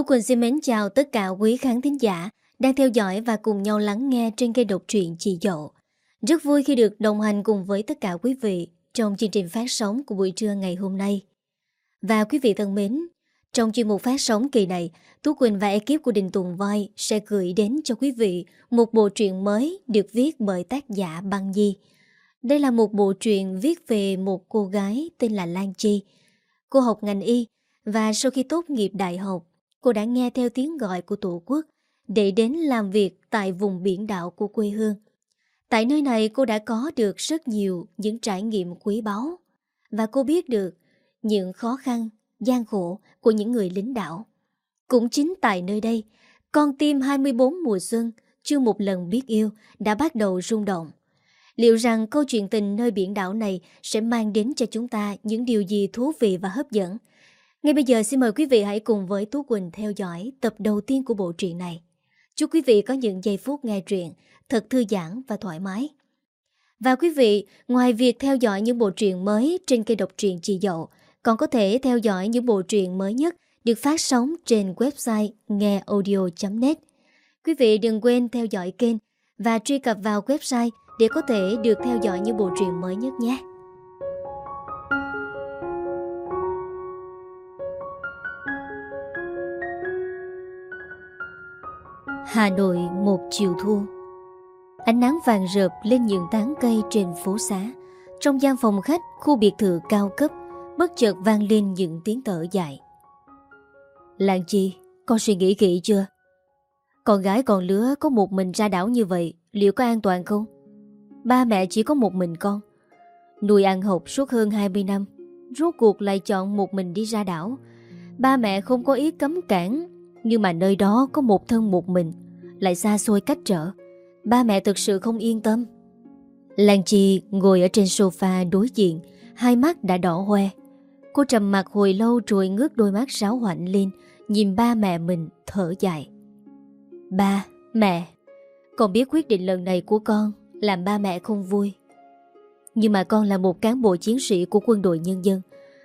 Tú Quỳnh xin mến chào tất cả quý khán thính giả đang theo dõi và cùng nhau lắng nghe trên kênh độc truyện Chị Dậu. Rất vui khi được đồng hành cùng với tất cả quý vị trong chương trình phát sóng của buổi trưa ngày hôm nay. Và quý vị thân mến, trong chuyên mục phát sóng kỳ này, Tú Quỳnh và ekip của Đình Tùng Voi sẽ gửi đến cho quý vị một bộ truyện mới được viết bởi tác giả Băng Di. Đây là một bộ truyện viết về một cô gái tên là Lan Chi. Cô học ngành y và sau khi tốt nghiệp đại học, cô đã nghe theo tiếng gọi của Tổ quốc để đến làm việc tại vùng biển đảo của quê hương. Tại nơi này cô đã có được rất nhiều những trải nghiệm quý báu và cô biết được những khó khăn, gian khổ của những người lính đảo. Cũng chính tại nơi đây, con tim 24 mùa xuân chưa một lần biết yêu đã bắt đầu rung động. Liệu rằng câu chuyện tình nơi biển đảo này sẽ mang đến cho chúng ta những điều gì thú vị và hấp dẫn? Ngay bây giờ xin mời quý vị hãy cùng với Tú Quỳnh theo dõi tập đầu tiên của bộ truyện này. Chúc quý vị có những giây phút nghe truyện thật thư giãn và thoải mái. Và quý vị, ngoài việc theo dõi những bộ truyện mới trên kênh độc truyện Chị Dậu, còn có thể theo dõi những bộ truyện mới nhất được phát sóng trên website ngheaudio.net. Quý vị đừng quên theo dõi kênh và truy cập vào website để có thể được theo dõi những bộ truyện mới nhất nhé. Hà Nội một chiều thu Ánh nắng vàng rợp lên những tán cây trên phố xá. Trong gian phòng khách, khu biệt thự cao cấp, Bất chợt vang lên những tiếng thở dài. Lan Chi, Con suy nghĩ kỹ chưa? Con gái còn lứa có một mình ra đảo như vậy, Liệu có an toàn không? Ba mẹ chỉ có một mình con. Nuôi ăn học suốt hơn 20 năm, Rốt cuộc lại chọn một mình đi ra đảo. Ba mẹ không có ý cấm cản nhưng mà nơi đó có một thân một mình Lại xa xôi cách trở. Ba mẹ thực sự không yên tâm. Lan Chi ngồi ở trên sofa đối diện Hai mắt đã đỏ hoe. Cô trầm mặt hồi lâu rồi ngước đôi mắt ráo hoạnh lên Nhìn ba mẹ mình thở dài. Ba, mẹ Con biết quyết định lần này của con Làm ba mẹ không vui. Nhưng mà con là một cán bộ chiến sĩ của quân đội nhân dân.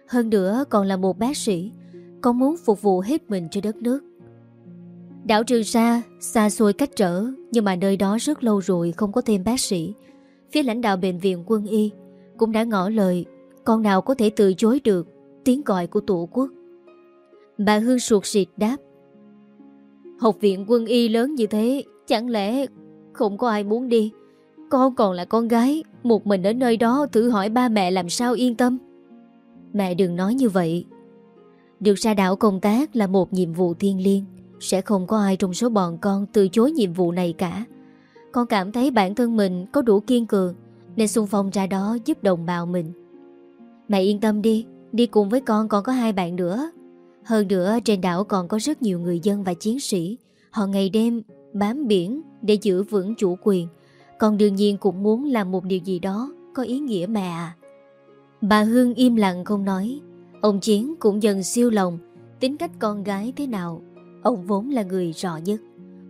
Hơn nữa còn là một bác sĩ. Con muốn phục vụ hết mình cho đất nước. Đảo Trường Sa, xa xôi cách trở, Nhưng mà nơi đó rất lâu rồi không có thêm bác sĩ. Phía lãnh đạo bệnh viện quân y Cũng đã ngỏ lời, Con nào có thể từ chối được Tiếng gọi của tổ quốc. Bà Hương suột xịt đáp, Học viện quân y lớn như thế, Chẳng lẽ không có ai muốn đi? Con còn là con gái, Một mình ở nơi đó thử hỏi ba mẹ làm sao yên tâm. Mẹ đừng nói như vậy. Được ra đảo công tác là một nhiệm vụ thiên liêng. Sẽ không có ai trong số bọn con từ chối nhiệm vụ này cả. Con cảm thấy bản thân mình có đủ kiên cường, Nên xung phong ra đó giúp đồng bào mình. Mẹ yên tâm đi Đi cùng với con còn có hai bạn nữa. Hơn nữa, trên đảo còn có rất nhiều người dân và chiến sĩ. Họ ngày đêm bám biển để giữ vững chủ quyền. Con đương nhiên cũng muốn làm một điều gì đó có ý nghĩa mẹ à Bà Hương im lặng không nói. Ông Chiến cũng dần siêu lòng, Tính cách con gái thế nào? Ông vốn là người rõ nhất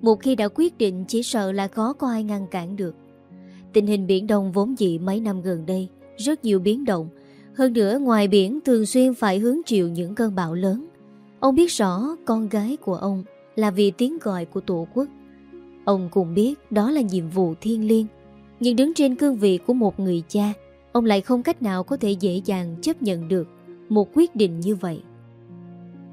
Một khi đã quyết định chỉ sợ là khó có ai ngăn cản được Tình hình Biển Đông vốn dị mấy năm gần đây Rất nhiều biến động hơn nữa ngoài biển thường xuyên phải hứng chịu những cơn bão lớn. Ông biết rõ con gái của ông là vì tiếng gọi của tổ quốc. Ông cũng biết đó là nhiệm vụ thiên liêng. Nhưng đứng trên cương vị của một người cha, ông lại không cách nào có thể dễ dàng chấp nhận được một quyết định như vậy.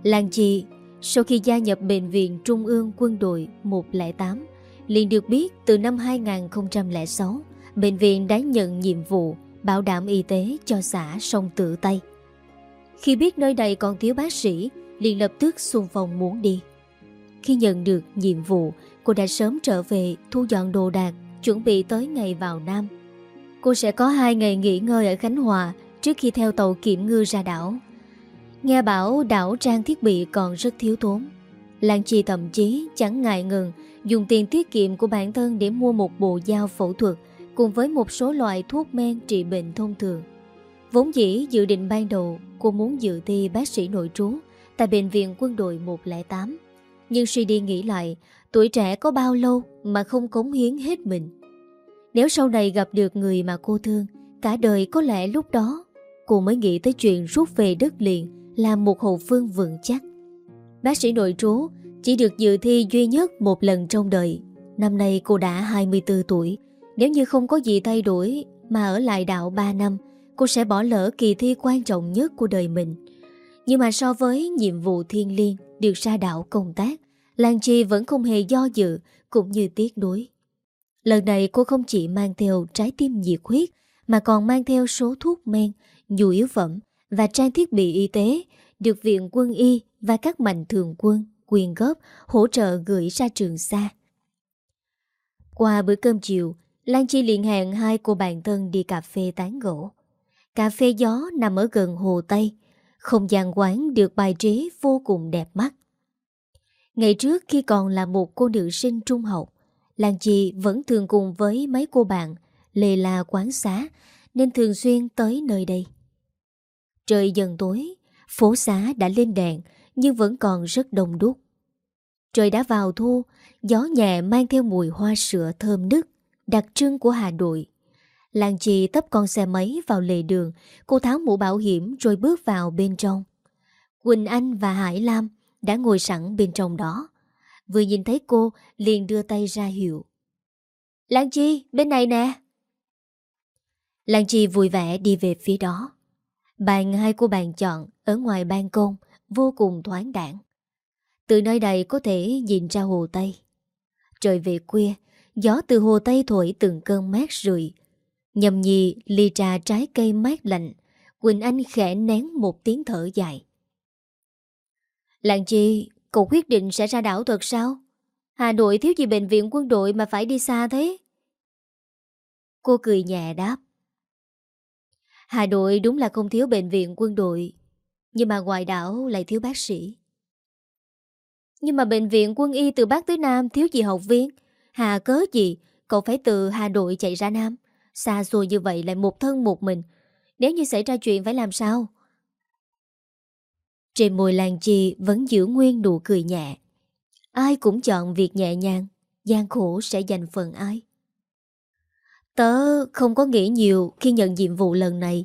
Lan Chi, sau khi gia nhập Bệnh viện Trung ương Quân đội 108, liền được biết từ năm 2006, bệnh viện đã nhận nhiệm vụ bảo đảm y tế cho xã sông tự Tây. Khi biết nơi đây còn thiếu bác sĩ, liền lập tức xung phong muốn đi. Khi nhận được nhiệm vụ, cô đã sớm trở về thu dọn đồ đạc, chuẩn bị tới ngày vào Nam. Cô sẽ có hai ngày nghỉ ngơi ở Khánh Hòa trước khi theo tàu kiểm ngư ra đảo. Nghe bảo đảo trang thiết bị còn rất thiếu thốn. Lan Chi thậm chí chẳng ngại ngừng dùng tiền tiết kiệm của bản thân để mua một bộ dao phẫu thuật cùng với một số loại thuốc men trị bệnh thông thường. Vốn dĩ dự định ban đầu cô muốn dự thi bác sĩ nội trú tại Bệnh viện quân đội 108. Nhưng suy đi nghĩ lại, tuổi trẻ có bao lâu mà không cống hiến hết mình. Nếu sau này gặp được người mà cô thương, cả đời có lẽ lúc đó cô mới nghĩ tới chuyện rút về đất liền là một hậu phương vững chắc. Bác sĩ nội trú Chỉ được dự thi duy nhất một lần trong đời. Năm nay cô đã 24 tuổi. Nếu như không có gì thay đổi Mà ở lại đạo 3 năm, Cô sẽ bỏ lỡ kỳ thi quan trọng nhất của đời mình. Nhưng mà so với nhiệm vụ thiên liêng Được ra đạo công tác Lan Chi vẫn không hề do dự Cũng như tiếc nuối. Lần này cô không chỉ mang theo trái tim nhiệt huyết Mà còn mang theo số thuốc men, Nhu yếu phẩm và trang thiết bị y tế Được Viện Quân Y và các mạnh thường quân quyên góp hỗ trợ gửi ra trường xa. Qua bữa cơm chiều, Lan Chi liền hẹn hai cô bạn thân đi cà phê tán gỗ. Cà phê gió nằm ở gần hồ Tây, không gian quán được bài trí vô cùng đẹp mắt. Ngày trước khi còn là một cô nữ sinh trung học, Lan Chi vẫn thường cùng với mấy cô bạn lề là quán xá nên thường xuyên tới nơi đây. Trời dần tối, phố xá đã lên đèn nhưng vẫn còn rất đông đúc. Trời đã vào thu, gió nhẹ mang theo mùi hoa sữa thơm nức, đặc trưng của Hà Nội. Làng chị tấp con xe máy vào lề đường, cô tháo mũ bảo hiểm rồi bước vào bên trong. Quỳnh Anh và Hải Lam đã ngồi sẵn bên trong đó. Vừa nhìn thấy cô, liền đưa tay ra hiệu. Lan Chi, bên này nè. Lan Chi vui vẻ đi về phía đó. Bàn hai cô bàn chọn ở ngoài ban công, vô cùng thoáng đảng. Từ nơi đây có thể nhìn ra hồ Tây. Trời về khuya, gió từ hồ Tây thổi từng cơn mát rượi. Nhầm nhì ly trà trái cây mát lạnh, Quỳnh Anh khẽ nén một tiếng thở dài. Làng chi, cậu quyết định sẽ ra đảo thật sao? Hà Nội thiếu gì bệnh viện quân đội mà phải đi xa thế? Cô cười nhẹ đáp. Hà Nội đúng là không thiếu bệnh viện quân đội, nhưng mà ngoài đảo lại thiếu bác sĩ. Nhưng mà bệnh viện quân y từ Bắc tới Nam thiếu gì học viên. Hà cớ gì, cậu phải từ Hà Nội chạy ra Nam. Xa xôi như vậy lại một thân một mình. Nếu như xảy ra chuyện phải làm sao? Trên môi làng chi vẫn giữ nguyên nụ cười nhẹ. Ai cũng chọn việc nhẹ nhàng, gian khổ sẽ dành phần ai. Tớ không có nghĩ nhiều khi nhận nhiệm vụ lần này.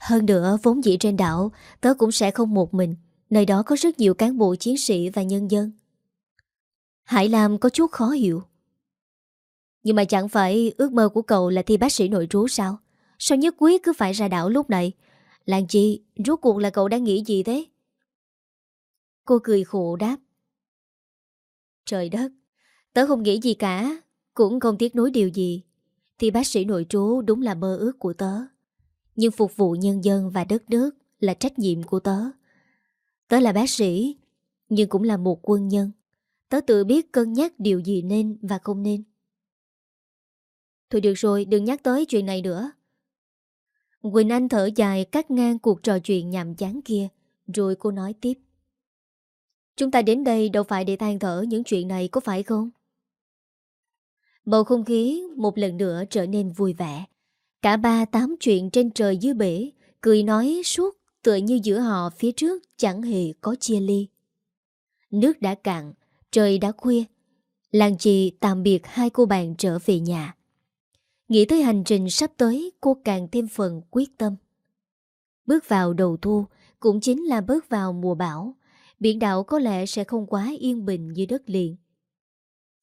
Hơn nữa vốn dĩ trên đảo, tớ cũng sẽ không một mình. Nơi đó có rất nhiều cán bộ chiến sĩ và nhân dân. Hải Lam có chút khó hiểu. Nhưng mà chẳng phải ước mơ của cậu là thi bác sĩ nội trú sao? Sao nhất quyết cứ phải ra đảo lúc này? Làng Chi Rốt cuộc là cậu đang nghĩ gì thế? Cô cười khổ đáp. Trời đất Tớ không nghĩ gì cả Cũng không tiếc nối điều gì. Thì bác sĩ nội trú đúng là mơ ước của tớ Nhưng phục vụ nhân dân và đất nước Là trách nhiệm của tớ Tớ là bác sĩ, nhưng cũng là một quân nhân. Tớ tự biết cân nhắc điều gì nên và không nên. Thôi được rồi, đừng nhắc tới chuyện này nữa. Quỳnh Anh thở dài cắt ngang cuộc trò chuyện nhàm chán kia, rồi cô nói tiếp. Chúng ta đến đây đâu phải để than thở những chuyện này có phải không? Bầu không khí một lần nữa trở nên vui vẻ. Cả ba tám chuyện trên trời dưới bể, cười nói suốt Tựa như giữa họ phía trước chẳng hề có chia ly. Nước đã cạn Trời đã khuya Làng chị tạm biệt hai cô bạn trở về nhà. Nghĩ tới hành trình sắp tới Cô càng thêm phần quyết tâm. Bước vào đầu thu Cũng chính là bước vào mùa bão. Biển đảo có lẽ sẽ không quá yên bình như đất liền.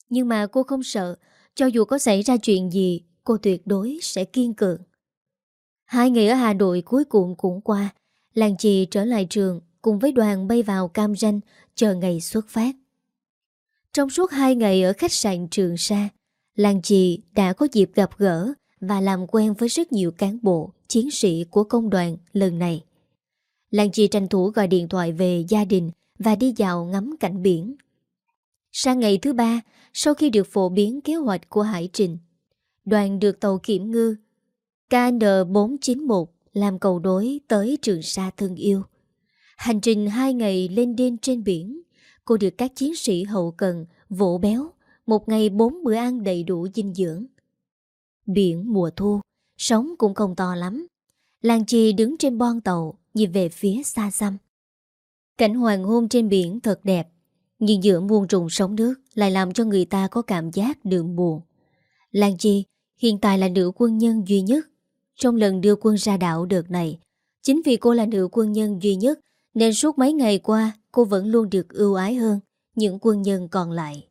Nhưng mà cô không sợ cho dù có xảy ra chuyện gì Cô tuyệt đối sẽ kiên cường Hai ngày ở Hà Nội cuối cùng cũng qua Làng chị trở lại trường cùng với đoàn bay vào Cam Ranh chờ ngày xuất phát. Trong suốt hai ngày ở khách sạn Trường Sa, làng chị đã có dịp gặp gỡ và làm quen với rất nhiều cán bộ, chiến sĩ của công đoàn lần này. Làng chị tranh thủ gọi điện thoại về gia đình và đi dạo ngắm cảnh biển. Sang ngày thứ ba, sau khi được phổ biến kế hoạch của Hải Trình, đoàn được tàu kiểm ngư KN491 làm cầu đối tới Trường Sa thân yêu. Hành trình hai ngày lên đên trên biển, cô được các chiến sĩ hậu cần vỗ béo, một ngày bốn bữa ăn đầy đủ dinh dưỡng. Biển mùa thu, sóng cũng không to lắm. Làng chì đứng trên bon tàu, nhìn về phía xa xăm. Cảnh hoàng hôn trên biển thật đẹp, nhưng giữa muôn trùng sóng nước lại làm cho người ta có cảm giác đường buồn. Lan Chi hiện tại là nữ quân nhân duy nhất trong lần đưa quân ra đảo đợt này. Chính vì cô là nữ quân nhân duy nhất nên suốt mấy ngày qua cô vẫn luôn được ưu ái hơn những quân nhân còn lại.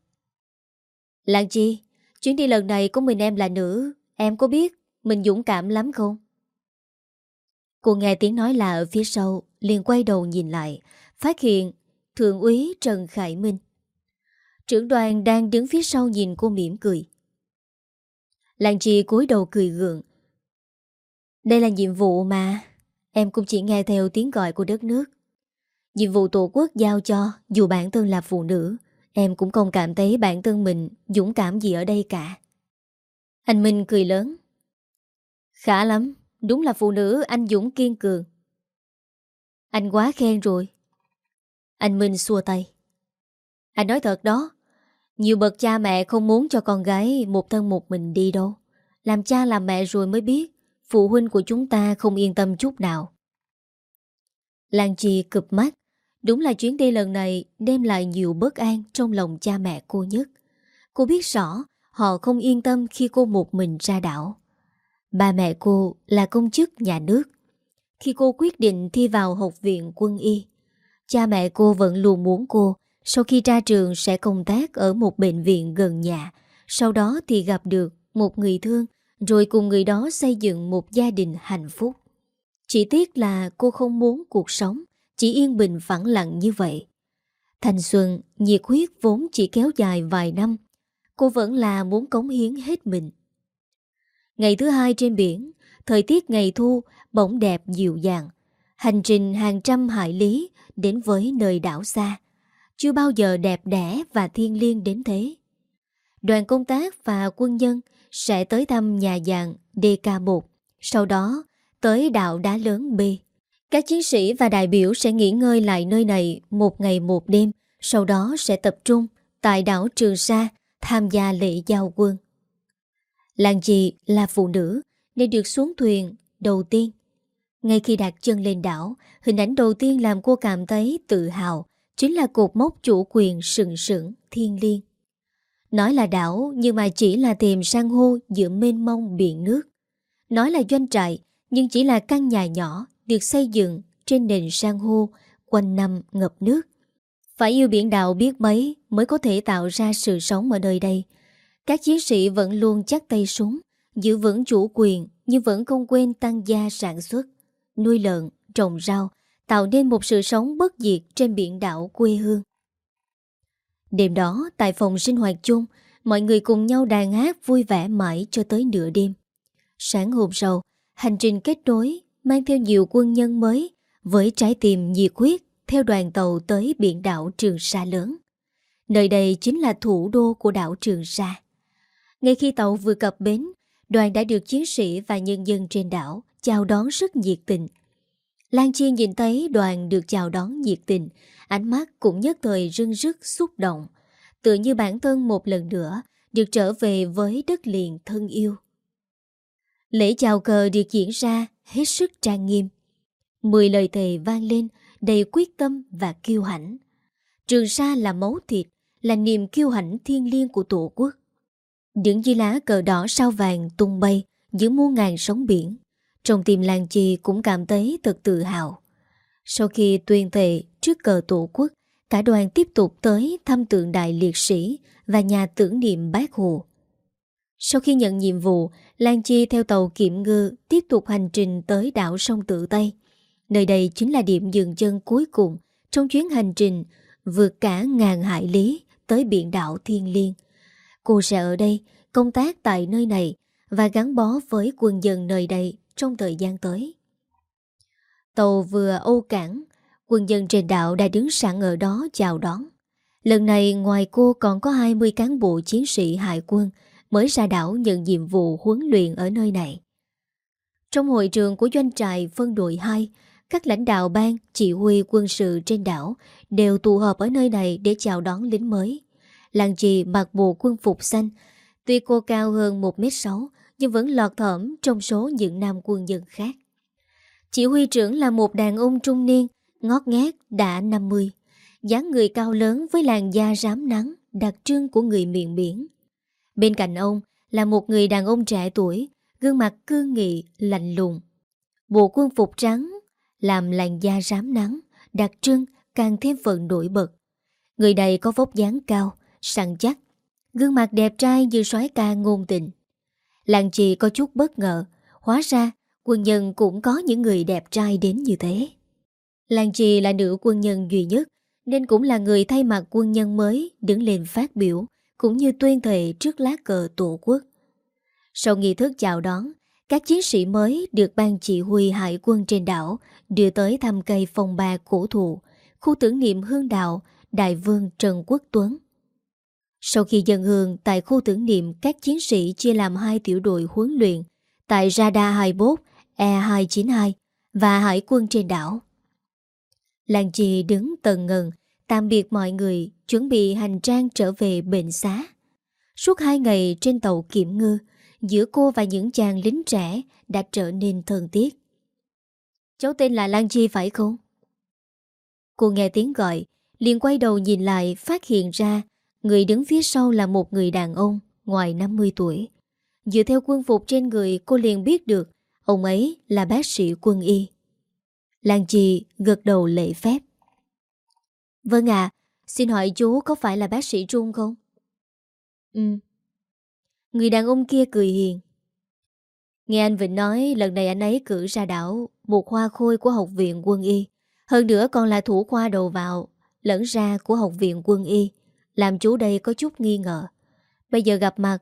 Lan Chi, chuyến đi lần này của mình em là nữ, em có biết mình dũng cảm lắm không? Cô nghe tiếng nói là ở phía sau, liền quay đầu nhìn lại, phát hiện Thượng úy Trần Khải Minh. Trưởng đoàn đang đứng phía sau nhìn cô mỉm cười. Lan Chi cúi đầu cười gượng. Đây là nhiệm vụ mà, em cũng chỉ nghe theo tiếng gọi của đất nước. Nhiệm vụ tổ quốc giao cho, dù bản thân là phụ nữ, em cũng không cảm thấy bản thân mình dũng cảm gì ở đây cả. Anh Minh cười lớn. Khá lắm, đúng là phụ nữ anh Dũng kiên cường. Anh quá khen rồi. Anh Minh xua tay. Anh nói thật đó, nhiều bậc cha mẹ không muốn cho con gái một thân một mình đi đâu. Làm cha làm mẹ rồi mới biết phụ huynh của chúng ta không yên tâm chút nào. Lan Chi cụp mắt. Đúng là chuyến đi lần này đem lại nhiều bất an trong lòng cha mẹ cô nhất. Cô biết rõ họ không yên tâm khi cô một mình ra đảo. Ba mẹ cô là công chức nhà nước. Khi cô quyết định thi vào học viện quân y, cha mẹ cô vẫn luôn muốn cô sau khi ra trường sẽ công tác ở một bệnh viện gần nhà, sau đó thì gặp được một người thương, rồi cùng người đó xây dựng một gia đình hạnh phúc. Chỉ tiếc là cô không muốn cuộc sống chỉ yên bình phẳng lặng như vậy. Thành xuân, nhiệt huyết vốn chỉ kéo dài vài năm, cô vẫn là muốn cống hiến hết mình. Ngày thứ hai trên biển, thời tiết ngày thu bỗng đẹp dịu dàng. Hành trình hàng trăm hải lý đến với nơi đảo xa. Chưa bao giờ đẹp đẽ và thiên liêng đến thế. Đoàn công tác và quân nhân sẽ tới thăm nhà dạng DK1, sau đó tới đảo đá lớn B. Các chiến sĩ và đại biểu sẽ nghỉ ngơi lại nơi này một ngày một đêm, sau đó sẽ tập trung tại đảo Trường Sa tham gia lễ giao quân. Làng chị là phụ nữ nên được xuống thuyền đầu tiên. Ngay khi đặt chân lên đảo, hình ảnh đầu tiên làm cô cảm thấy tự hào chính là cột mốc chủ quyền sừng sững thiên liêng. Nói là đảo nhưng mà chỉ là tìm san hô giữa mênh mông biển nước. Nói là doanh trại nhưng chỉ là căn nhà nhỏ được xây dựng trên nền san hô quanh năm ngập nước. Phải yêu biển đảo biết mấy mới có thể tạo ra sự sống ở nơi đây. Các chiến sĩ vẫn luôn chắc tay súng, giữ vững chủ quyền nhưng vẫn không quên tăng gia sản xuất, nuôi lợn, trồng rau, tạo nên một sự sống bất diệt trên biển đảo quê hương. Đêm đó, tại phòng sinh hoạt chung, mọi người cùng nhau đàn hát vui vẻ mãi cho tới nửa đêm. Sáng hôm sau, hành trình kết nối mang theo nhiều quân nhân mới với trái tim nhiệt huyết theo đoàn tàu tới biển đảo Trường Sa lớn. Nơi đây chính là thủ đô của đảo Trường Sa. Ngay khi tàu vừa cập bến, đoàn đã được chiến sĩ và nhân dân trên đảo chào đón rất nhiệt tình. Lan Chiên nhìn thấy đoàn được chào đón nhiệt tình, ánh mắt cũng nhất thời rưng rức xúc động, tự như bản thân một lần nữa được trở về với đất liền thân yêu. Lễ chào cờ được diễn ra hết sức trang nghiêm. Mười lời thề vang lên đầy quyết tâm và kiêu hãnh. Trường Sa là máu thịt, là niềm kiêu hãnh thiên liêng của Tổ quốc. Những dưới lá cờ đỏ sao vàng tung bay giữa muôn ngàn sóng biển. Trong tim Lan Chi cũng cảm thấy thật tự hào. Sau khi tuyên thệ trước cờ Tổ quốc, cả đoàn tiếp tục tới thăm tượng đại liệt sĩ và nhà tưởng niệm bác Hồ. Sau khi nhận nhiệm vụ, Lan Chi theo tàu kiểm ngư tiếp tục hành trình tới đảo sông Tự Tây. Nơi đây chính là điểm dừng chân cuối cùng trong chuyến hành trình vượt cả ngàn hải lý tới biển đảo Thiên Liên. Cô sẽ ở đây công tác tại nơi này và gắn bó với quân dân nơi đây trong thời gian tới. Tàu vừa âu cảng, quân dân trên đảo đã đứng sẵn ở đó chào đón. Lần này ngoài cô còn có 20 cán bộ chiến sĩ hải quân mới ra đảo nhận nhiệm vụ huấn luyện ở nơi này. Trong hội trường của doanh trại phân đội 2, các lãnh đạo ban chỉ huy quân sự trên đảo đều tụ họp ở nơi này để chào đón lính mới. Làng trì mặc bộ quân phục xanh, tuy cô cao hơn 1m6 nhưng vẫn lọt thỏm trong số những nam quân dân khác. Chỉ huy trưởng là một đàn ông trung niên, ngót nghét đã 50, dáng người cao lớn với làn da rám nắng, đặc trưng của người miền biển. Bên cạnh ông là một người đàn ông trẻ tuổi, gương mặt cương nghị, lạnh lùng. Bộ quân phục trắng, làm làn da rám nắng, đặc trưng càng thêm phần nổi bật. Người này có vóc dáng cao, săn chắc, gương mặt đẹp trai như soái ca ngôn tình. Làng chị có chút bất ngờ, hóa ra quân nhân cũng có những người đẹp trai đến như thế. Làng chị là nữ quân nhân duy nhất, nên cũng là người thay mặt quân nhân mới đứng lên phát biểu, cũng như tuyên thệ trước lá cờ tổ quốc. Sau nghi thức chào đón, các chiến sĩ mới được ban chỉ huy hải quân trên đảo đưa tới thăm cây phòng ba cổ thụ, khu tưởng niệm hương đạo Đại vương Trần Quốc Tuấn. Sau khi dân hương tại khu tưởng niệm các chiến sĩ chia làm hai tiểu đội huấn luyện tại Radar 21, E292 và hải quân trên đảo. Làng trì đứng tần ngần, tạm biệt mọi người, chuẩn bị hành trang trở về bệnh xá. Suốt hai ngày trên tàu kiểm ngư, giữa cô và những chàng lính trẻ đã trở nên thân thiết. Cháu tên là Lan Chi phải không? Cô nghe tiếng gọi, liền quay đầu nhìn lại phát hiện ra người đứng phía sau là một người đàn ông ngoài 50 tuổi. Dựa theo quân phục trên người cô liền biết được ông ấy là bác sĩ quân y. Lan Chi gật đầu lệ phép. Vâng ạ, xin hỏi chú có phải là bác sĩ Trung không? Ừ. Người đàn ông kia cười hiền. Nghe anh Vịnh nói lần này anh ấy cử ra đảo một khoa khôi của học viện quân y. Hơn nữa còn là thủ khoa đầu vào, lẫn ra của học viện quân y. Làm chú đây có chút nghi ngờ. Bây giờ gặp mặt,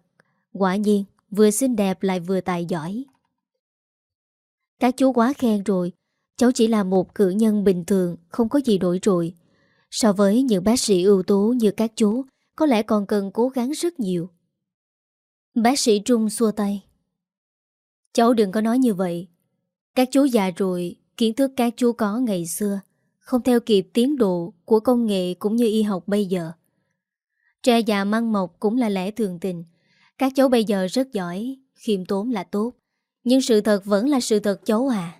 quả nhiên vừa xinh đẹp lại vừa tài giỏi. Các chú quá khen rồi, cháu chỉ là một cử nhân bình thường, không có gì đổi trội. So với những bác sĩ ưu tú như các chú, có lẽ còn cần cố gắng rất nhiều. Bác sĩ Trung xua tay. Cháu đừng có nói như vậy. Các chú già rồi, kiến thức các chú có ngày xưa, không theo kịp tiến độ của công nghệ cũng như y học bây giờ. Tre già măng mọc cũng là lẽ thường tình. Các cháu bây giờ rất giỏi, khiêm tốn là tốt. Nhưng sự thật vẫn là sự thật cháu à.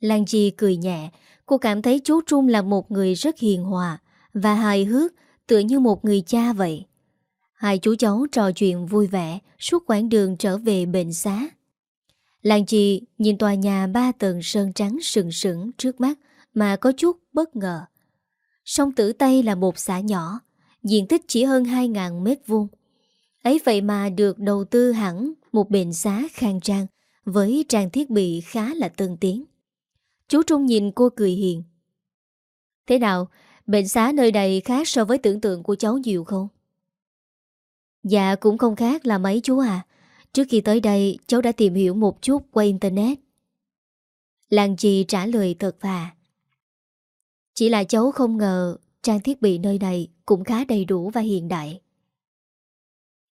Lan Chi cười nhẹ, cô cảm thấy chú Trung là một người rất hiền hòa và hài hước tựa như một người cha vậy. Hai chú cháu trò chuyện vui vẻ suốt quãng đường trở về bệnh xá. Lan Chi nhìn tòa nhà ba tầng sơn trắng sừng sững trước mắt mà có chút bất ngờ. Sông Tử Tây là một xã nhỏ, diện tích chỉ hơn 2.000 mét vuông. Ấy vậy mà được đầu tư hẳn một bệnh xá khang trang với trang thiết bị khá là tân tiến. Chú Trung nhìn cô cười hiền. Thế nào, bệnh xá nơi đây khác so với tưởng tượng của cháu nhiều không? Dạ cũng không khác là mấy chú à. Trước khi tới đây cháu đã tìm hiểu một chút qua Internet. Làng chị trả lời thật và. Chỉ là cháu không ngờ trang thiết bị nơi này cũng khá đầy đủ và hiện đại.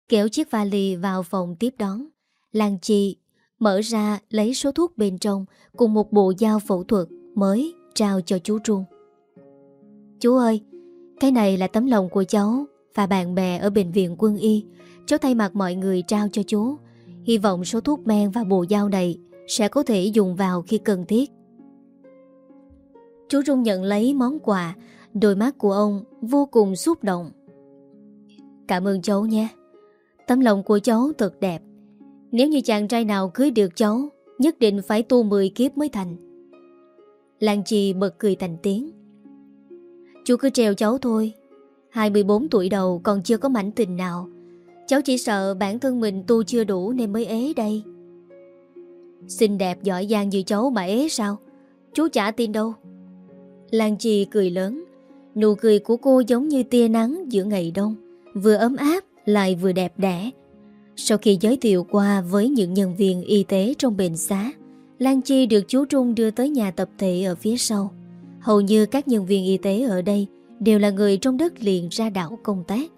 Kéo chiếc vali vào phòng tiếp đón. Làng Chi mở ra lấy số thuốc bên trong cùng một bộ dao phẫu thuật mới trao cho chú Trung. Chú ơi, cái này là tấm lòng của cháu và bạn bè ở bệnh viện quân y. Cháu thay mặt mọi người trao cho chú. Hy vọng số thuốc men và bộ dao này sẽ có thể dùng vào khi cần thiết. Chú Trung nhận lấy món quà, đôi mắt của ông vô cùng xúc động. Cảm ơn cháu nhé. Tấm lòng của cháu thật đẹp. Nếu như chàng trai nào cưới được cháu, nhất định phải tu 10 kiếp mới thành. Lan Chi bật cười thành tiếng. Chú cứ treo cháu thôi. 24 tuổi đầu còn chưa có mảnh tình nào. Cháu chỉ sợ bản thân mình tu chưa đủ nên mới ế đây. Xinh đẹp giỏi giang như cháu mà ế sao? Chú chả tin đâu. Lan Chi cười lớn. Nụ cười của cô giống như tia nắng giữa ngày đông. Vừa ấm áp lại vừa đẹp đẽ. Sau khi giới thiệu qua với những nhân viên y tế trong bệnh xá, Lan Chi được chú Trung đưa tới nhà tập thể ở phía sau. Hầu như các nhân viên y tế ở đây đều là người trong đất liền ra đảo công tác.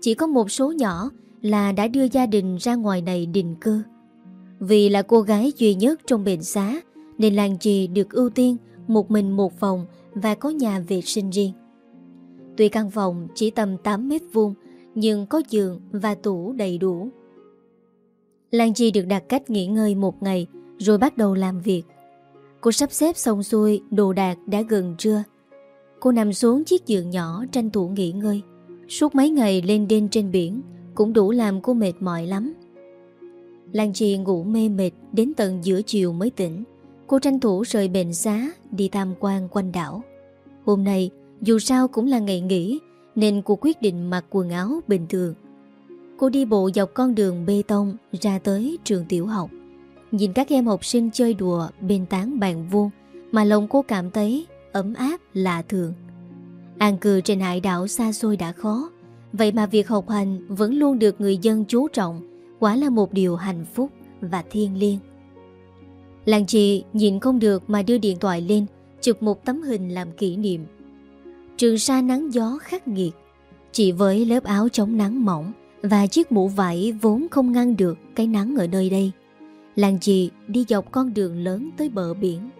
Chỉ có một số nhỏ là đã đưa gia đình ra ngoài này định cư. Vì là cô gái duy nhất trong bệnh xá, nên Lan Chi được ưu tiên một mình một phòng và có nhà vệ sinh riêng. Tuy căn phòng chỉ tầm 8 mét vuông, nhưng có giường và tủ đầy đủ. Lan Chi được đặt cách nghỉ ngơi một ngày rồi bắt đầu làm việc. Cô sắp xếp xong xuôi đồ đạc đã gần trưa. Cô nằm xuống chiếc giường nhỏ tranh thủ nghỉ ngơi. Suốt mấy ngày lên đên trên biển cũng đủ làm cô mệt mỏi lắm. Lan Chi ngủ mê mệt đến tận giữa chiều mới tỉnh. Cô tranh thủ rời bệnh xá đi tham quan quanh đảo. Hôm nay dù sao cũng là ngày nghỉ, Nên cô quyết định mặc quần áo bình thường. Cô đi bộ dọc con đường bê tông Ra tới trường tiểu học. Nhìn các em học sinh chơi đùa Bên tán bàn vuông Mà lòng cô cảm thấy ấm áp, lạ thường. An cư trên hải đảo xa xôi đã khó, Vậy mà việc học hành Vẫn luôn được người dân chú trọng, Quả là một điều hạnh phúc Và thiêng liêng. Làng chị nhìn không được mà đưa điện thoại lên, Chụp một tấm hình làm kỷ niệm. Trường sa nắng gió khắc nghiệt. Chỉ với lớp áo chống nắng mỏng Và chiếc mũ vải vốn không ngăn được Cái nắng ở nơi đây, Làng chị đi dọc con đường lớn tới bờ biển.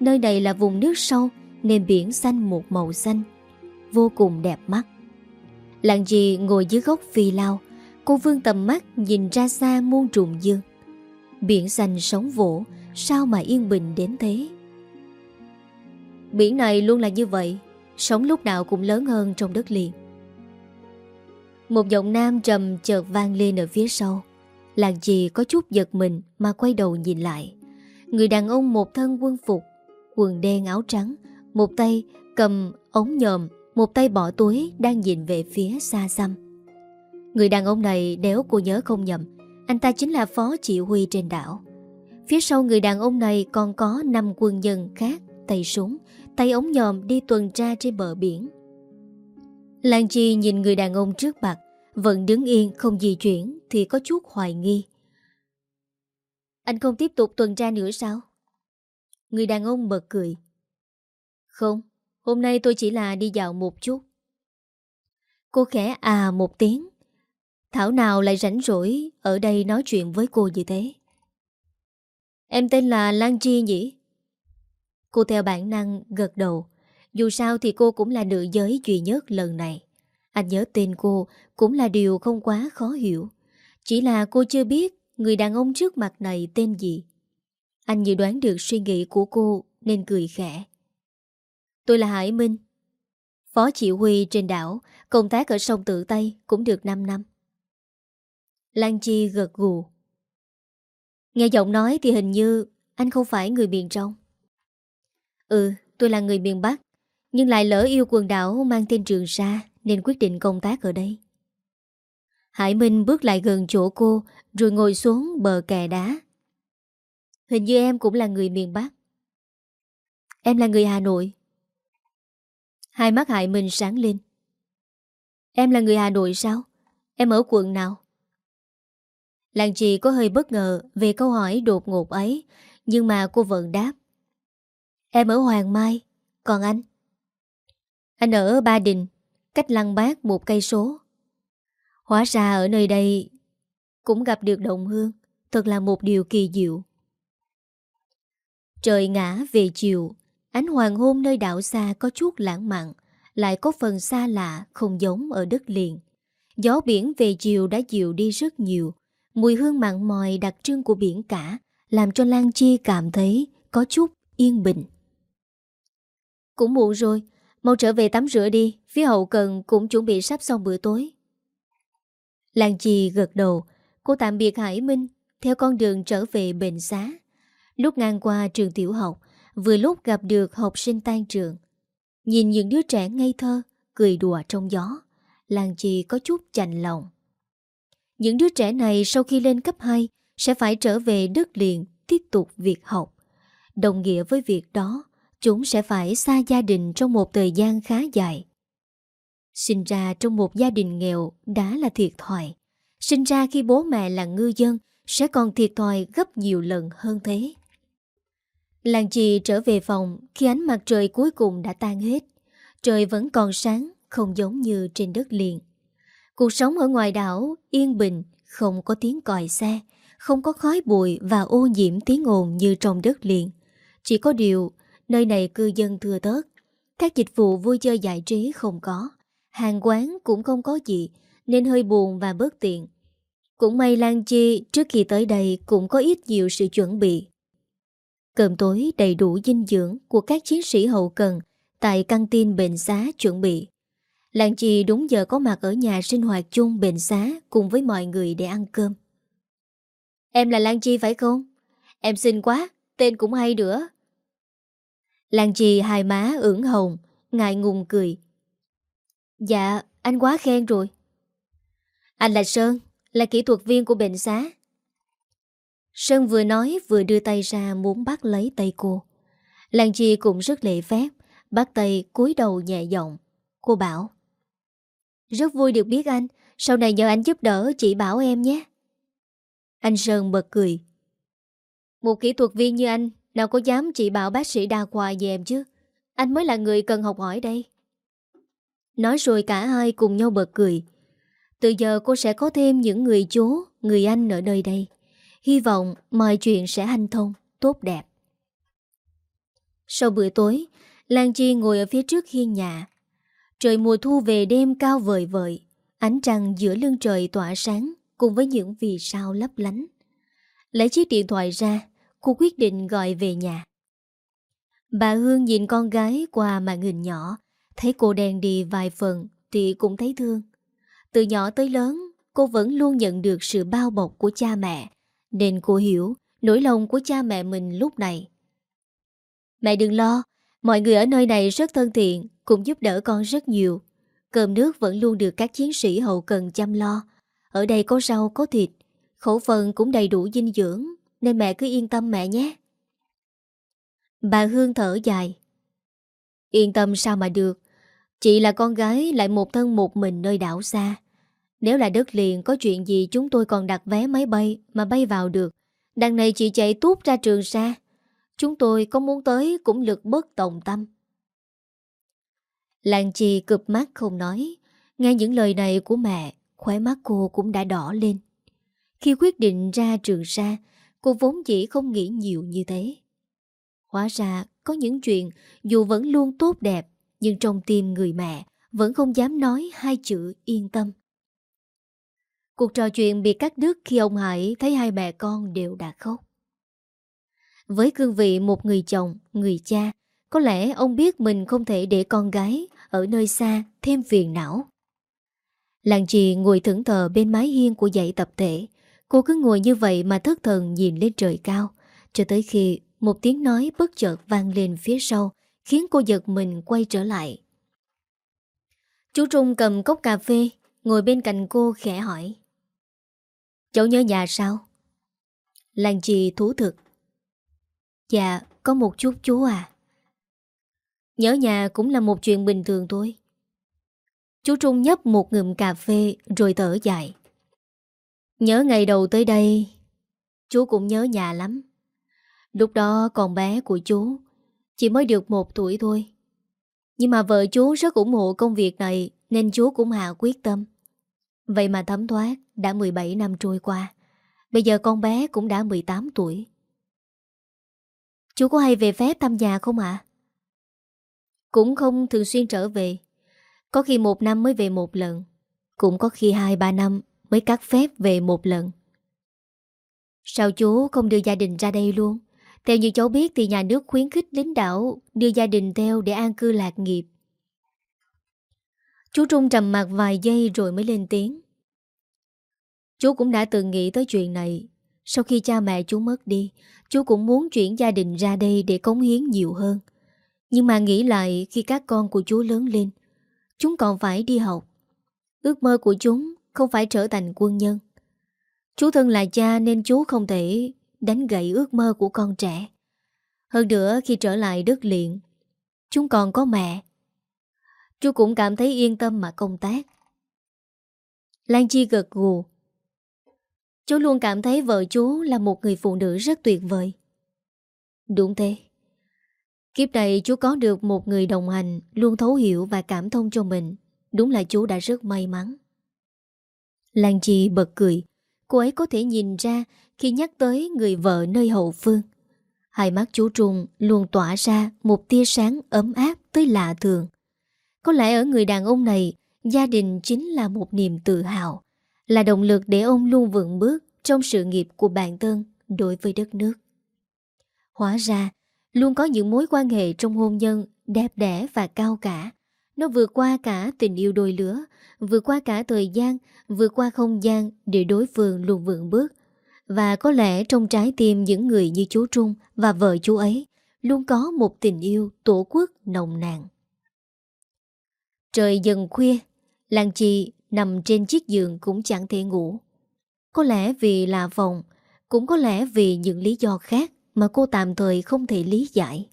Nơi này là vùng nước sâu Nên biển xanh một màu xanh, Vô cùng đẹp mắt. Làng chị ngồi dưới gốc phi lao, Cô vương tầm mắt nhìn ra xa muôn trùng dương. Biển xanh sóng vỗ, Sao mà yên bình đến thế? Biển này luôn là như vậy. Sống lúc nào cũng lớn hơn trong đất liền. Một giọng nam trầm chợt vang lên ở phía sau. Làng gì có chút giật mình Mà quay đầu nhìn lại. Người đàn ông một thân quân phục Quần đen áo trắng Một tay cầm ống nhòm Một tay bỏ túi đang nhìn về phía xa xăm. Người đàn ông này nếu cô nhớ không nhầm Anh ta chính là phó chỉ huy trên đảo. Phía sau người đàn ông này còn có 5 quân nhân khác Tay súng, tay ống nhòm đi tuần tra trên bờ biển. Lan Chi nhìn người đàn ông trước mặt Vẫn đứng yên không di chuyển Thì có chút hoài nghi. Anh không tiếp tục tuần tra nữa sao? Người đàn ông bật cười. Không, hôm nay tôi chỉ là đi dạo một chút. Cô khẽ à một tiếng. Thảo nào lại rảnh rỗi Ở đây nói chuyện với cô như thế? Em tên là Lan Chi nhỉ? Cô theo bản năng gật đầu. Dù sao thì cô cũng là nữ giới duy nhất lần này. Anh nhớ tên cô cũng là điều không quá khó hiểu. Chỉ là cô chưa biết người đàn ông trước mặt này tên gì. Anh dự đoán được suy nghĩ của cô nên cười khẽ. Tôi là Hải Minh, Phó chỉ huy trên đảo. Công tác ở sông Tự Tây cũng được 5 năm. Lan Chi gật gù. Nghe giọng nói thì hình như anh không phải người miền trong. Ừ, tôi là người miền Bắc, nhưng lại lỡ yêu quần đảo mang tên Trường Sa nên quyết định công tác ở đây. Hải Minh bước lại gần chỗ cô rồi ngồi xuống bờ kè đá. Hình như em cũng là người miền Bắc. Em là người Hà Nội. Hai mắt Hải Minh sáng lên. Em là người Hà Nội sao? Em ở quận nào? Làng chị có hơi bất ngờ về câu hỏi đột ngột ấy, nhưng mà cô vẫn đáp. Em ở Hoàng Mai, còn anh? Anh ở Ba Đình, cách Lăng Bác một cây số. Hóa ra ở nơi đây cũng gặp được đồng hương, thật là một điều kỳ diệu. Trời ngã về chiều, ánh hoàng hôn nơi đảo xa có chút lãng mạn, lại có phần xa lạ không giống ở đất liền. Gió biển về chiều đã dịu đi rất nhiều, Mùi hương mặn mòi đặc trưng của biển cả làm cho Lan Chi cảm thấy có chút yên bình. Cũng muộn rồi, mau trở về tắm rửa đi, phía hậu cần cũng chuẩn bị sắp xong bữa tối. Lan Chi gật đầu, cô tạm biệt Hải Minh theo con đường trở về bệnh xá. Lúc ngang qua trường tiểu học, vừa lúc gặp được học sinh tan trường. Nhìn những đứa trẻ ngây thơ, cười đùa trong gió, Lan Chi có chút chạnh lòng. Những đứa trẻ này sau khi lên cấp 2 sẽ phải trở về đất liền tiếp tục việc học. Đồng nghĩa với việc đó, chúng sẽ phải xa gia đình trong một thời gian khá dài. Sinh ra trong một gia đình nghèo đã là thiệt thòi. Sinh ra khi bố mẹ là ngư dân sẽ còn thiệt thòi gấp nhiều lần hơn thế. Làng chị trở về phòng khi ánh mặt trời cuối cùng đã tan hết. Trời vẫn còn sáng, không giống như trên đất liền. Cuộc sống ở ngoài đảo yên bình, không có tiếng còi xe, không có khói bụi và ô nhiễm tiếng ồn như trong đất liền. Chỉ có điều, nơi này cư dân thưa tớt. Các dịch vụ vui chơi giải trí không có, hàng quán cũng không có gì, nên hơi buồn và bớt tiện. Cũng may Lan Chi trước khi tới đây cũng có ít nhiều sự chuẩn bị. Cơm tối đầy đủ dinh dưỡng của các chiến sĩ hậu cần tại căng tin bệnh xá chuẩn bị. Lan Chi đúng giờ có mặt ở nhà sinh hoạt chung bệnh xá cùng với mọi người để ăn cơm. Em là Lan Chi phải không? Em xinh quá, tên cũng hay nữa. Lan Chi hai má ửng hồng, ngại ngùng cười. Dạ, anh quá khen rồi. Anh là Sơn, là kỹ thuật viên của bệnh xá. Sơn vừa nói vừa đưa tay ra muốn bắt lấy tay cô. Lan Chi cũng rất lệ phép, bắt tay cúi đầu nhẹ giọng. Cô bảo. Rất vui được biết anh, sau này nhờ anh giúp đỡ chị bảo em nhé. Anh Sơn bật cười. Một kỹ thuật viên như anh, nào có dám chị bảo bác sĩ đa khoa về em chứ? Anh mới là người cần học hỏi đây. Nói rồi cả hai cùng nhau bật cười. Từ giờ cô sẽ có thêm những người chú, người anh ở nơi đây. Hy vọng mọi chuyện sẽ hanh thông, tốt đẹp. Sau bữa tối, Lan Chi ngồi ở phía trước hiên nhà. Trời mùa thu về đêm cao vời vợi, ánh trăng giữa lưng trời tỏa sáng cùng với những vì sao lấp lánh. Lấy chiếc điện thoại ra, cô quyết định gọi về nhà. Bà Hương nhìn con gái qua màn hình nhỏ, thấy cô đèn đi vài phần thì cũng thấy thương. Từ nhỏ tới lớn, cô vẫn luôn nhận được sự bao bọc của cha mẹ, nên cô hiểu nỗi lòng của cha mẹ mình lúc này. Mẹ đừng lo, mọi người ở nơi này rất thân thiện, cũng giúp đỡ con rất nhiều. Cơm nước vẫn luôn được các chiến sĩ hậu cần chăm lo. Ở đây có rau, có thịt, khẩu phần cũng đầy đủ dinh dưỡng, nên mẹ cứ yên tâm mẹ nhé. Bà Hương thở dài. Yên tâm sao mà được, chị là con gái lại một thân một mình nơi đảo xa. Nếu là đất liền có chuyện gì chúng tôi còn đặt vé máy bay mà bay vào được. Đằng này chị chạy tút ra trường xa. Chúng tôi có muốn tới cũng lực bất tổng tâm. làng chị cụp mắt không nói. Nghe những lời này của mẹ, khóe mắt cô cũng đã đỏ lên. Khi quyết định ra trường xa cô vốn chỉ không nghĩ nhiều như thế. Hóa ra, có những chuyện dù vẫn luôn tốt đẹp, nhưng trong tim người mẹ vẫn không dám nói hai chữ yên tâm. Cuộc trò chuyện bị cắt đứt khi ông Hải thấy hai mẹ con đều đã khóc. Với cương vị một người chồng, người cha, có lẽ ông biết mình không thể để con gái ở nơi xa thêm phiền não. Làng trì ngồi thưởng thờ bên mái hiên của dãy tập thể. Cô cứ ngồi như vậy mà thất thần nhìn lên trời cao, cho tới khi một tiếng nói bất chợt vang lên phía sau, khiến cô giật mình quay trở lại. Chú Trung cầm cốc cà phê, ngồi bên cạnh cô khẽ hỏi. Cháu nhớ nhà sao? Làng trì thú thực. Dạ, có một chút chú à. Nhớ nhà cũng là một chuyện bình thường thôi. Chú Trung nhấp một ngụm cà phê rồi thở dài. Nhớ ngày đầu tới đây, chú cũng nhớ nhà lắm. Lúc đó còn bé của chú chỉ mới được một tuổi thôi. Nhưng mà vợ chú rất ủng hộ công việc này nên chú cũng hạ quyết tâm. Vậy mà thấm thoát đã 17 năm trôi qua. Bây giờ con bé cũng đã 18 tuổi. Chú có hay về phép thăm nhà không ạ? Cũng không thường xuyên trở về. Có khi một năm mới về một lần. Cũng có khi hai ba năm mới cắt phép về một lần. Sao chú không đưa gia đình ra đây luôn? Theo như cháu biết thì nhà nước khuyến khích lính đảo đưa gia đình theo để an cư lạc nghiệp. Chú Trung trầm mặt vài giây rồi mới lên tiếng. Chú cũng đã từng nghĩ tới chuyện này. Sau khi cha mẹ chú mất đi, chú cũng muốn chuyển gia đình ra đây để cống hiến nhiều hơn. Nhưng mà nghĩ lại khi các con của chú lớn lên, chúng còn phải đi học. Ước mơ của chúng không phải trở thành quân nhân. Chú thân là cha nên chú không thể đánh gậy ước mơ của con trẻ. Hơn nữa khi trở lại đất liền, chúng còn có mẹ. Chú cũng cảm thấy yên tâm mà công tác. Lan Chi gật gù. Chú luôn cảm thấy vợ chú là một người phụ nữ rất tuyệt vời. Đúng thế. Kiếp này chú có được một người đồng hành luôn thấu hiểu và cảm thông cho mình. Đúng là chú đã rất may mắn. Lan Chi bật cười. Cô ấy có thể nhìn ra khi nhắc tới người vợ nơi hậu phương. Hai mắt chú Trung luôn tỏa ra một tia sáng ấm áp tới lạ thường. Có lẽ ở người đàn ông này, gia đình chính là một niềm tự hào, là động lực để ông luôn vững bước trong sự nghiệp của bản thân đối với đất nước. Hóa ra, luôn có những mối quan hệ trong hôn nhân đẹp đẽ và cao cả. Nó vượt qua cả tình yêu đôi lứa, vượt qua cả thời gian, vượt qua không gian để đối phương luôn vững bước. Và có lẽ trong trái tim những người như chú Trung và vợ chú ấy luôn có một tình yêu tổ quốc nồng nàn. Trời dần khuya, Lan Chi nằm trên chiếc giường cũng chẳng thể ngủ. Có lẽ vì là phòng, cũng có lẽ vì những lý do khác mà cô tạm thời không thể lý giải.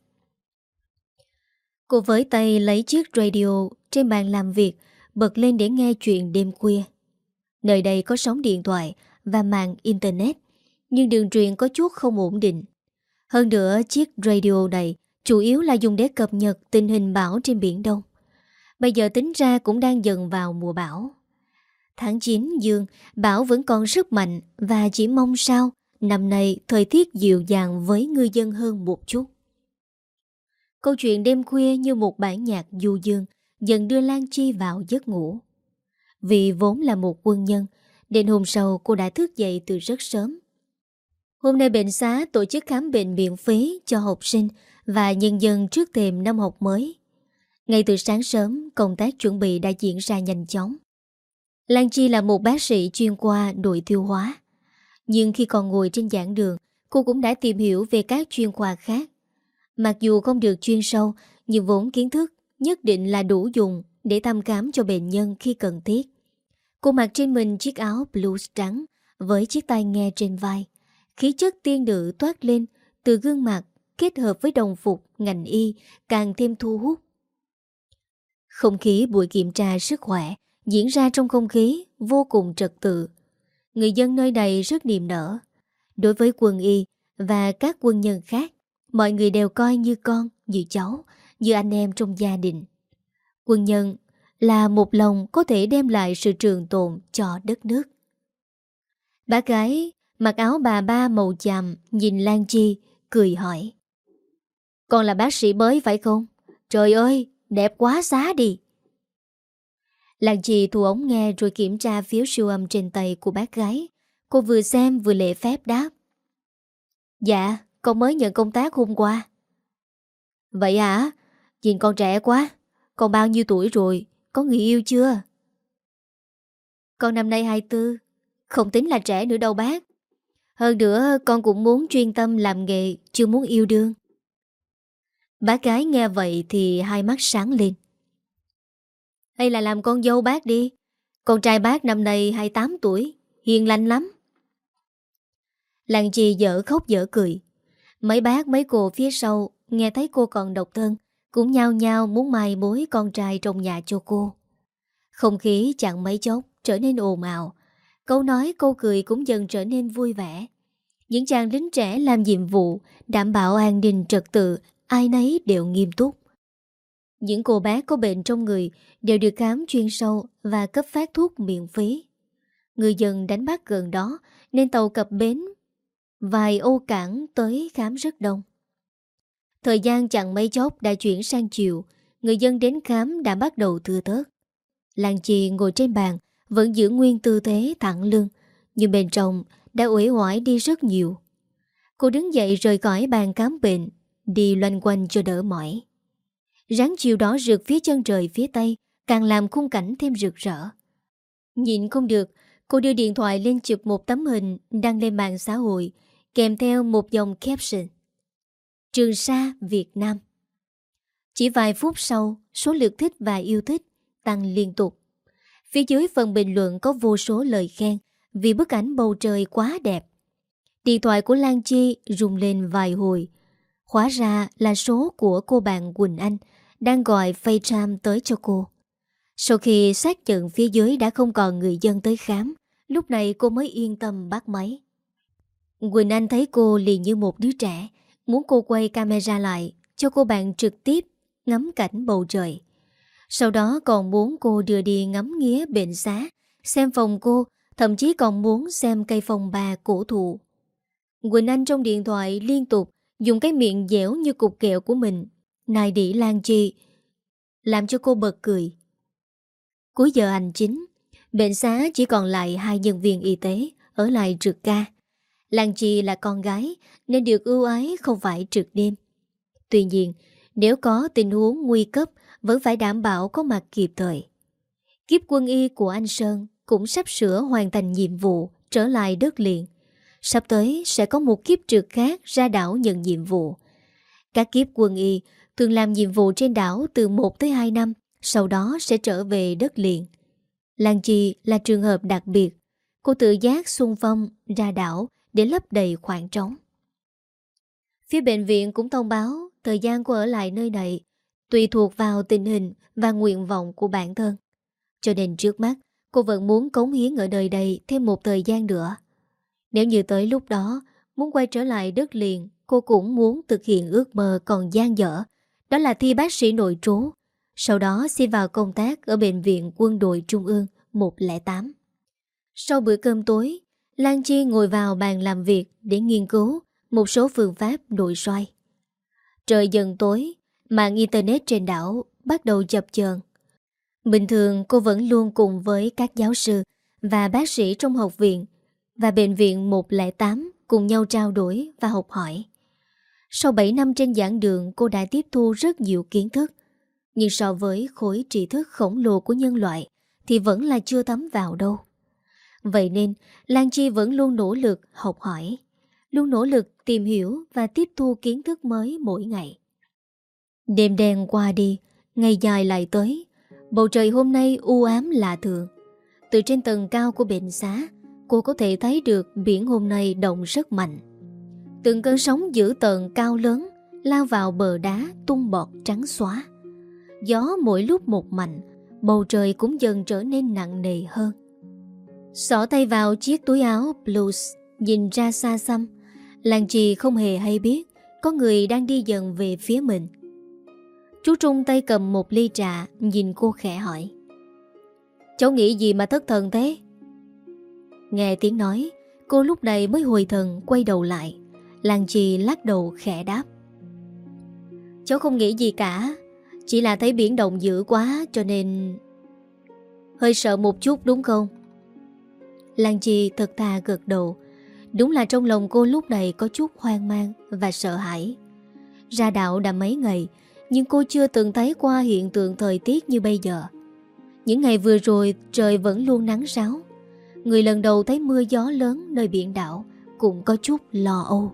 Cô với tay lấy chiếc radio trên bàn làm việc, bật lên để nghe chuyện đêm khuya. Nơi đây có sóng điện thoại và mạng Internet, nhưng đường truyền có chút không ổn định. Hơn nữa, chiếc radio này chủ yếu là dùng để cập nhật tình hình bão trên Biển Đông. Bây giờ tính ra cũng đang dần vào mùa bão. Tháng 9 dương, bão vẫn còn rất mạnh và chỉ mong sao năm nay thời tiết dịu dàng với ngư dân hơn một chút. Câu chuyện đêm khuya như một bản nhạc du dương dần đưa Lan Chi vào giấc ngủ. Vì vốn là một quân nhân, đến hôm sau cô đã thức dậy từ rất sớm. Hôm nay bệnh xá tổ chức khám bệnh miễn phí cho học sinh và nhân dân trước thềm năm học mới. Ngay từ sáng sớm, công tác chuẩn bị đã diễn ra nhanh chóng. Lan Chi là một bác sĩ chuyên khoa nội tiêu hóa. Nhưng khi còn ngồi trên giảng đường, cô cũng đã tìm hiểu về các chuyên khoa khác. Mặc dù không được chuyên sâu, nhưng vốn kiến thức nhất định là đủ dùng để thăm khám cho bệnh nhân khi cần thiết. Cô mặc trên mình chiếc áo blues trắng với chiếc tai nghe trên vai. Khí chất tiên nữ toát lên từ gương mặt kết hợp với đồng phục ngành y càng thêm thu hút. Không khí buổi kiểm tra sức khỏe diễn ra trong không khí vô cùng trật tự. Người dân nơi đây rất niềm nở. Đối với quân y và các quân nhân khác, mọi người đều coi như con, như cháu, như anh em trong gia đình. Quân nhân là một lòng có thể đem lại sự trường tồn cho đất nước. Bác gái mặc áo bà ba màu chàm nhìn Lan Chi, cười hỏi. Con là bác sĩ mới phải không? Trời ơi, đẹp quá xá đi. Lan Chi thu ống nghe rồi kiểm tra phiếu siêu âm trên tay của bác gái. Cô vừa xem vừa lệ phép đáp. Dạ, con mới nhận công tác hôm qua. Vậy hả? Nhìn con trẻ quá. Con bao nhiêu tuổi rồi? Có người yêu chưa? Con năm nay 24. Không tính là trẻ nữa đâu bác. Hơn nữa con cũng muốn chuyên tâm làm nghề, chưa muốn yêu đương. Bác gái nghe vậy thì hai mắt sáng lên. Hay là làm con dâu bác đi Con trai bác năm nay 28 tuổi Hiền lành lắm Làng chị dở khóc dở cười Mấy bác mấy cô phía sau Nghe thấy cô còn độc thân cũng nhao nhao muốn mai mối con trai trong nhà cho cô Không khí chẳng mấy chốc Trở nên ồn ào Câu nói, câu cười cũng dần trở nên vui vẻ Những chàng lính trẻ làm nhiệm vụ, Đảm bảo an ninh trật tự, Ai nấy đều nghiêm túc những cô bé có bệnh trong người đều được khám chuyên sâu và cấp phát thuốc miễn phí. Người dân đánh bắt gần đó nên tàu cập bến, vài ô cảng tới khám rất đông. Thời gian chẳng mấy chốc đã chuyển sang chiều, người dân đến khám đã bắt đầu thưa thớt. Làng chị ngồi trên bàn vẫn giữ nguyên tư thế thẳng lưng, nhưng bên trong đã uể oải đi rất nhiều. Cô đứng dậy rời khỏi bàn khám bệnh, đi loanh quanh cho đỡ mỏi. Ráng chiều đó rượt phía chân trời phía tây Càng làm khung cảnh thêm rực rỡ Nhìn không được Cô đưa điện thoại lên chụp một tấm hình Đăng lên mạng xã hội Kèm theo một dòng caption Trường Sa, Việt Nam Chỉ vài phút sau Số lượt thích và yêu thích Tăng liên tục Phía dưới phần bình luận có vô số lời khen Vì bức ảnh bầu trời quá đẹp Điện thoại của Lan Chi rung lên vài hồi Hóa ra là số của cô bạn Quỳnh Anh đang gọi FaceTime tới cho cô. Sau khi xác nhận phía dưới đã không còn người dân tới khám, lúc này cô mới yên tâm bắt máy. Quỳnh Anh thấy cô liền như một đứa trẻ, muốn cô quay camera lại cho cô bạn trực tiếp ngắm cảnh bầu trời. Sau đó còn muốn cô đưa đi ngắm nghía bệnh xá, xem phòng cô, thậm chí còn muốn xem cây phòng bà cổ thụ. Quỳnh Anh trong điện thoại liên tục dùng cái miệng dẻo như cục kẹo của mình Nài đỉ Lan Chi Làm cho cô bật cười Cuối giờ hành chính Bệnh xá chỉ còn lại hai nhân viên y tế Ở lại trực ca Lan Chi là con gái, Nên được ưu ái không phải trực đêm. Tuy nhiên, Nếu có tình huống nguy cấp, Vẫn phải đảm bảo có mặt kịp thời. Kiếp quân y của anh Sơn Cũng sắp sửa hoàn thành nhiệm vụ, Trở lại đất liền. Sắp tới sẽ có một kiếp trực khác Ra đảo nhận nhiệm vụ. Các kiếp quân y thường làm nhiệm vụ trên đảo từ 1 tới 2 năm, Sau đó sẽ trở về đất liền. Lan Chi là trường hợp đặc biệt. Cô tự giác xung phong ra đảo để lấp đầy khoảng trống. Phía bệnh viện cũng thông báo Thời gian cô ở lại nơi này Tùy thuộc vào tình hình Và nguyện vọng của bản thân. Cho nên trước mắt, Cô vẫn muốn cống hiến ở đời đây Thêm một thời gian nữa. Nếu như tới lúc đó, Muốn quay trở lại đất liền, Cô cũng muốn thực hiện ước mơ còn gian dở, Đó là thi bác sĩ nội trú. Sau đó xin vào công tác Ở Bệnh viện Quân đội Trung ương 108 Sau bữa cơm tối Lan Chi ngồi vào bàn làm việc Để nghiên cứu một số phương pháp nội soi. Trời dần tối, Mạng Internet trên đảo Bắt đầu chập chờn. Bình thường, cô vẫn luôn cùng với các giáo sư Và bác sĩ trong học viện Và bệnh viện 108 Cùng nhau trao đổi và học hỏi. Sau 7 năm trên giảng đường, cô đã tiếp thu rất nhiều kiến thức. Nhưng so với khối trí thức khổng lồ của nhân loại Thì vẫn là chưa tắm vào đâu. Vậy nên, Lan Chi vẫn luôn nỗ lực học hỏi, Luôn nỗ lực tìm hiểu và tiếp thu kiến thức mới mỗi ngày. Đêm đen qua đi, Ngày dài lại tới, Bầu trời hôm nay u ám lạ thường. Từ trên tầng cao của bệnh xá, Cô có thể thấy được biển hôm nay động rất mạnh. Từng cơn sóng dữ tợn cao lớn, Lao vào bờ đá tung bọt trắng xóa. Gió mỗi lúc một mạnh, Bầu trời cũng dần trở nên nặng nề hơn. Xỏ tay vào chiếc túi áo blues, Nhìn ra xa xăm. Làng trì không hề hay biết Có người đang đi dần về phía mình. Chú Trung tay cầm một ly trà, Nhìn cô khẽ hỏi. Cháu nghĩ gì mà thất thần thế? Nghe tiếng nói, Cô lúc này mới hồi thần quay đầu lại. Làng trì lắc đầu khẽ đáp. Cháu không nghĩ gì cả, Chỉ là thấy biển động dữ quá cho nên Hơi sợ một chút đúng không? Lan Chi thật thà gật đầu. Đúng là trong lòng cô lúc này có chút hoang mang và sợ hãi. Ra đảo đã mấy ngày, Nhưng cô chưa từng thấy qua hiện tượng thời tiết như bây giờ. Những ngày vừa rồi, trời vẫn luôn nắng ráo. Người lần đầu thấy mưa gió lớn nơi biển đảo Cũng có chút lo âu.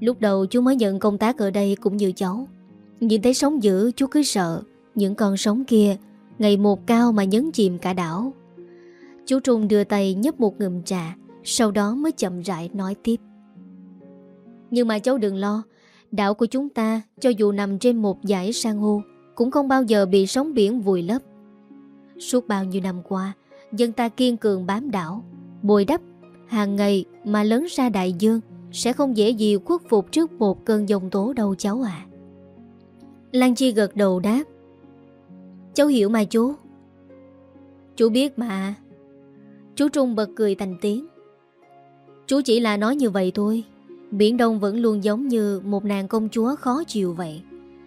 Lúc đầu chú mới nhận công tác ở đây cũng như cháu. Nhìn thấy sóng dữ, chú cứ sợ. Những con sóng kia, Ngày một cao mà nhấn chìm cả đảo. Chú Trung đưa tay nhấp một ngụm trà, Sau đó mới chậm rãi nói tiếp. Nhưng mà cháu đừng lo, Đảo của chúng ta, Cho dù nằm trên một dải san hô, Cũng không bao giờ bị sóng biển vùi lấp. Suốt bao nhiêu năm qua, Dân ta kiên cường bám đảo, Bồi đắp, hàng ngày mà lớn ra đại dương, sẽ không dễ gì khuất phục trước một cơn dòng tố đâu cháu à Lan Chi gật đầu đáp. Cháu hiểu mà chú. Chú biết mà. Chú Trung bật cười thành tiếng. Chú chỉ là nói như vậy thôi. Biển Đông vẫn luôn giống như một nàng công chúa khó chịu vậy.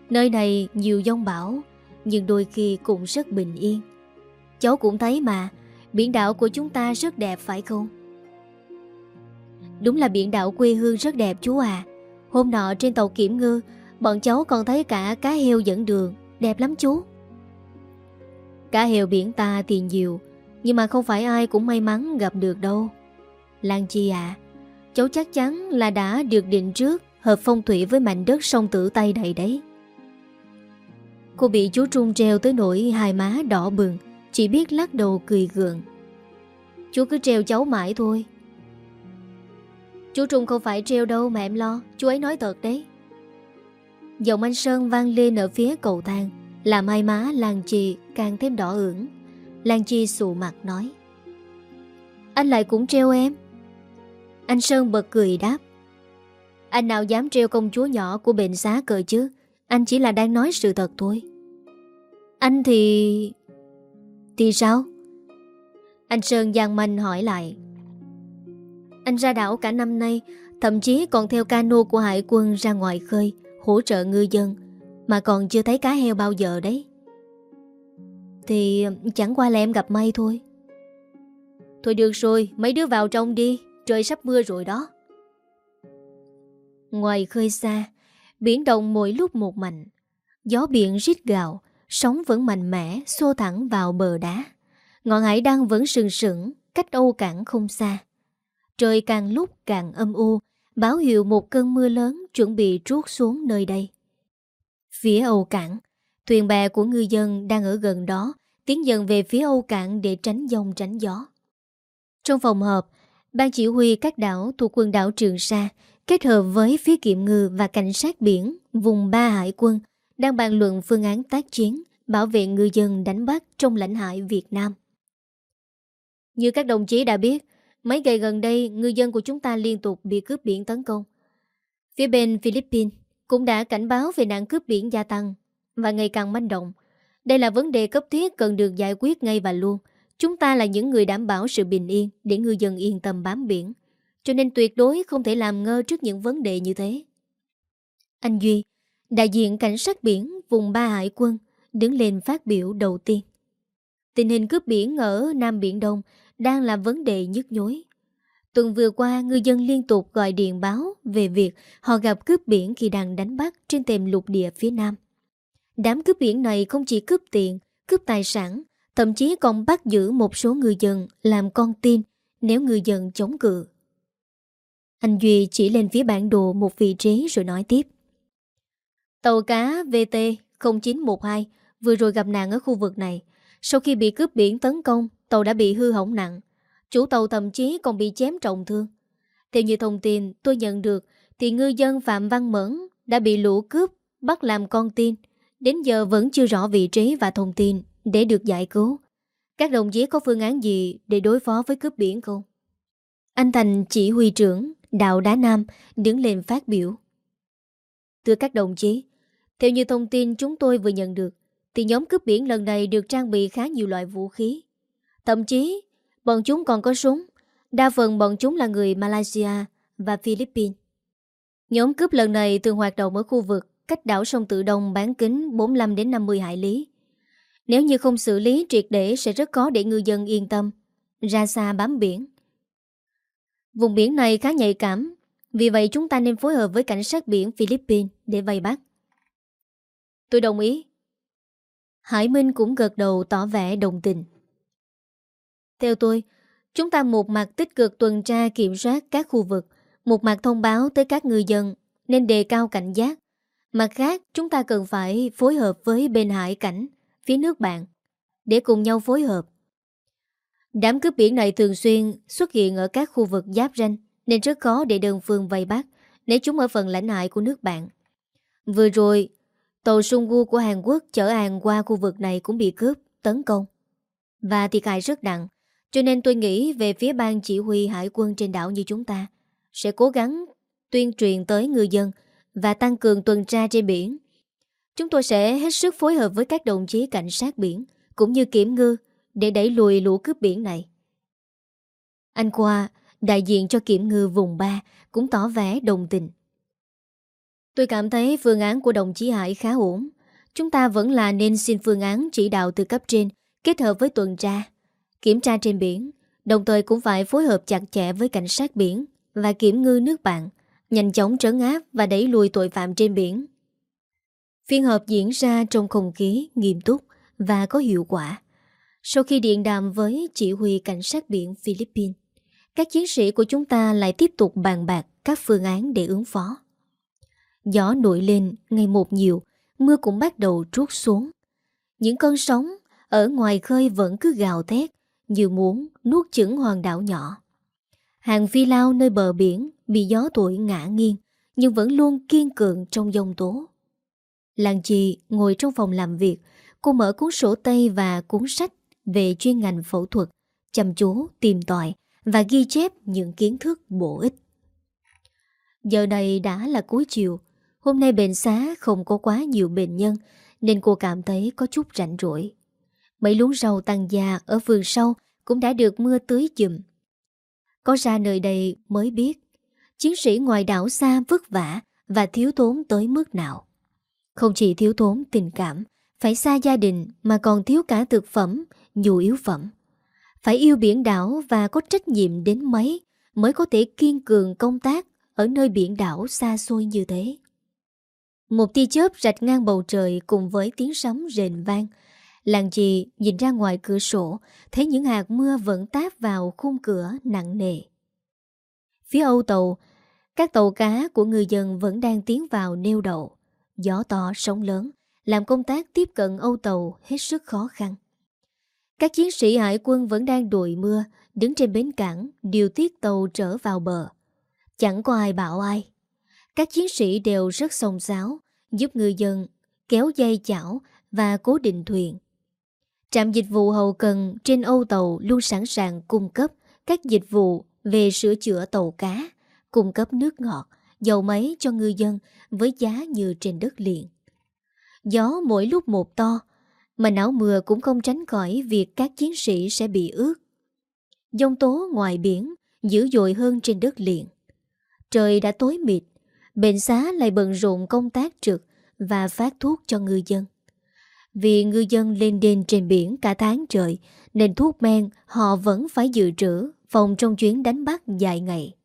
Nơi này nhiều giông bão, Nhưng đôi khi cũng rất bình yên. Cháu cũng thấy mà, Biển đảo của chúng ta rất đẹp phải không? Đúng là biển đảo quê hương rất đẹp chú à. Hôm nọ trên tàu kiểm ngư, Bọn cháu còn thấy cả cá heo dẫn đường, Đẹp lắm chú. Cá heo biển ta thì nhiều nhưng mà không phải ai cũng may mắn gặp được đâu. Lan Chi à Cháu chắc chắn là đã được định trước Hợp phong thủy với mảnh đất sông tử Tây đầy đấy. Cô bị chú Trung treo tới nỗi hai má đỏ bừng, Chỉ biết lắc đầu cười gượng. Chú cứ treo cháu mãi thôi. Chú Trung không phải treo đâu mà em lo, Chú ấy nói thật đấy. Giọng anh Sơn vang lên ở phía cầu thang, Làm hai má Lan Chi càng thêm đỏ ửng. Lan Chi xù mặt nói. Anh lại cũng treo em. Anh Sơn bật cười đáp. Anh nào dám treo công chúa nhỏ của bệnh xá cờ chứ? Anh chỉ là đang nói sự thật thôi. Anh thì... Thì sao? Anh Sơn giang manh hỏi lại. Anh ra đảo cả năm nay, Thậm chí còn theo cano của hải quân ra ngoài khơi, Hỗ trợ ngư dân, Mà còn chưa thấy cá heo bao giờ đấy. Thì chẳng qua là em gặp may thôi. Thôi được rồi Mấy đứa vào trong đi. Trời sắp mưa rồi đó. Ngoài khơi xa Biển động mỗi lúc một mạnh. Gió biển rít gạo Sóng vẫn mạnh mẽ Xô thẳng vào bờ đá. Ngọn hải đăng vẫn sừng sững Cách Âu Cảng không xa. Trời càng lúc càng âm u, báo hiệu một cơn mưa lớn chuẩn bị trút xuống nơi đây. Phía Âu Cảng, Thuyền bè của ngư dân đang ở gần đó tiến dần về phía Âu Cảng để tránh dông tránh gió. Trong phòng họp, Ban chỉ huy các đảo thuộc quần đảo Trường Sa kết hợp với phía kiệm ngư và cảnh sát biển vùng ba hải quân đang bàn luận phương án tác chiến bảo vệ ngư dân đánh bắt trong lãnh hải Việt Nam. Như các đồng chí đã biết, mấy ngày gần đây ngư dân của chúng ta liên tục bị cướp biển tấn công. Phía bên Philippines cũng đã cảnh báo về nạn cướp biển gia tăng và ngày càng manh động. Đây là vấn đề cấp thiết cần được giải quyết ngay và luôn. Chúng ta là những người đảm bảo sự bình yên để ngư dân yên tâm bám biển. Cho nên tuyệt đối không thể làm ngơ trước những vấn đề như thế. Anh Duy, đại diện cảnh sát biển vùng ba hải quân, đứng lên phát biểu đầu tiên. Tình hình cướp biển ở Nam Biển Đông đang là vấn đề nhức nhối. Tuần vừa qua, ngư dân liên tục gọi điện báo về việc họ gặp cướp biển khi đang đánh bắt trên tềm lục địa phía Nam. Đám cướp biển này không chỉ cướp tiền, cướp tài sản, thậm chí còn bắt giữ một số người dân làm con tin nếu người dân chống cự. Anh Duy chỉ lên phía bản đồ một vị trí rồi nói tiếp. Tàu cá VT 0912 vừa rồi gặp nạn ở khu vực này. Sau khi bị cướp biển tấn công, tàu đã bị hư hỏng nặng. Chủ tàu thậm chí còn bị chém trọng thương. Theo như thông tin tôi nhận được, thì ngư dân Phạm Văn Mẫn đã bị lũ cướp bắt làm con tin. Đến giờ vẫn chưa rõ vị trí và thông tin để được giải cứu. Các đồng chí có phương án gì để đối phó với cướp biển không? Anh Thành chỉ huy trưởng Đạo Đá Nam đứng lên phát biểu. Thưa các đồng chí, theo như thông tin chúng tôi vừa nhận được, thì nhóm cướp biển lần này được trang bị khá nhiều loại vũ khí. Thậm chí, bọn chúng còn có súng. Đa phần bọn chúng là người Malaysia và Philippines. Nhóm cướp lần này thường hoạt động ở khu vực cách đảo sông Tự Đông bán kính 45 đến 50 hải lý. Nếu như không xử lý triệt để sẽ rất khó để ngư dân yên tâm, ra xa bám biển. Vùng biển này khá nhạy cảm, vì vậy chúng ta nên phối hợp với cảnh sát biển Philippines để vây bắt. Tôi đồng ý. Hải Minh cũng gật đầu tỏ vẻ đồng tình. Theo tôi, chúng ta một mặt tích cực tuần tra kiểm soát các khu vực, một mặt thông báo tới các người dân nên đề cao cảnh giác. Mặt khác, chúng ta cần phải phối hợp với bên hải cảnh, phía nước bạn, để cùng nhau phối hợp. Đám cướp biển này thường xuyên xuất hiện ở các khu vực giáp ranh, nên rất khó để đơn phương vây bắt nếu chúng ở phần lãnh hải của nước bạn. Vừa rồi, tàu Sungu của Hàn Quốc chở hàng qua khu vực này cũng bị cướp, tấn công. Và thiệt hại rất nặng, cho nên tôi nghĩ về phía ban chỉ huy hải quân trên đảo như chúng ta sẽ cố gắng tuyên truyền tới người dân và tăng cường tuần tra trên biển. Chúng tôi sẽ hết sức phối hợp với các đồng chí cảnh sát biển cũng như kiểm ngư để đẩy lùi lũ cướp biển này. Anh Khoa, đại diện cho kiểm ngư vùng 3 cũng tỏ vẻ đồng tình. Tôi cảm thấy phương án của đồng chí Hải khá ổn. Chúng ta vẫn là nên xin phương án chỉ đạo từ cấp trên kết hợp với tuần tra, kiểm tra trên biển, đồng thời cũng phải phối hợp chặt chẽ với cảnh sát biển và kiểm ngư nước bạn, nhanh chóng trấn áp và đẩy lùi tội phạm trên biển. Phiên họp diễn ra trong không khí nghiêm túc và có hiệu quả. Sau khi điện đàm với chỉ huy cảnh sát biển Philippines, các chiến sĩ của chúng ta lại tiếp tục bàn bạc các phương án để ứng phó. Gió nổi lên ngày một nhiều, mưa cũng bắt đầu trút xuống. Những cơn sóng ở ngoài khơi vẫn cứ gào thét như muốn nuốt chửng hòn đảo nhỏ. Hàng phi lao nơi bờ biển bị gió tuổi ngã nghiêng nhưng vẫn luôn kiên cường trong dòng tố. Làng chị ngồi trong phòng làm việc, cô mở cuốn sổ tay và cuốn sách về chuyên ngành phẫu thuật, chăm chú, tìm tòi và ghi chép những kiến thức bổ ích. Giờ này đã là cuối chiều, hôm nay bệnh xá không có quá nhiều bệnh nhân nên cô cảm thấy có chút rảnh rỗi. Mấy luống rau tăng già ở vườn sau cũng đã được mưa tưới chùm. Có ra nơi đây mới biết, chiến sĩ ngoài đảo xa vất vả và thiếu thốn tới mức nào. Không chỉ thiếu thốn tình cảm, phải xa gia đình mà còn thiếu cả thực phẩm, nhu yếu phẩm. Phải yêu biển đảo và có trách nhiệm đến mấy mới có thể kiên cường công tác ở nơi biển đảo xa xôi như thế. Một tia chớp rạch ngang bầu trời cùng với tiếng sấm rền vang. Làng chị nhìn ra ngoài cửa sổ, thấy những hạt mưa vẫn táp vào khung cửa nặng nề. Phía Âu tàu, các tàu cá của người dân vẫn đang tiến vào neo đậu. Gió to, sóng lớn, làm công tác tiếp cận Âu Tàu hết sức khó khăn. Các chiến sĩ hải quân vẫn đang đuổi mưa, đứng trên bến cảng, điều tiết tàu trở vào bờ. Chẳng có ai bảo ai. Các chiến sĩ đều rất sông sáo, giúp người dân kéo dây chảo và cố định thuyền. Trạm dịch vụ hậu cần trên Âu Tàu luôn sẵn sàng cung cấp các dịch vụ về sửa chữa tàu cá, cung cấp nước ngọt, dầu máy cho ngư dân với giá như trên đất liền. Gió mỗi lúc một to, mà não mưa cũng không tránh khỏi việc các chiến sĩ sẽ bị ướt. Dông tố ngoài biển dữ dội hơn trên đất liền. Trời đã tối mịt, bệnh xá lại bận rộn công tác trực và phát thuốc cho ngư dân. Vì ngư dân lên đên trên biển cả tháng trời nên thuốc men họ vẫn phải dự trữ phòng trong chuyến đánh bắt dài ngày.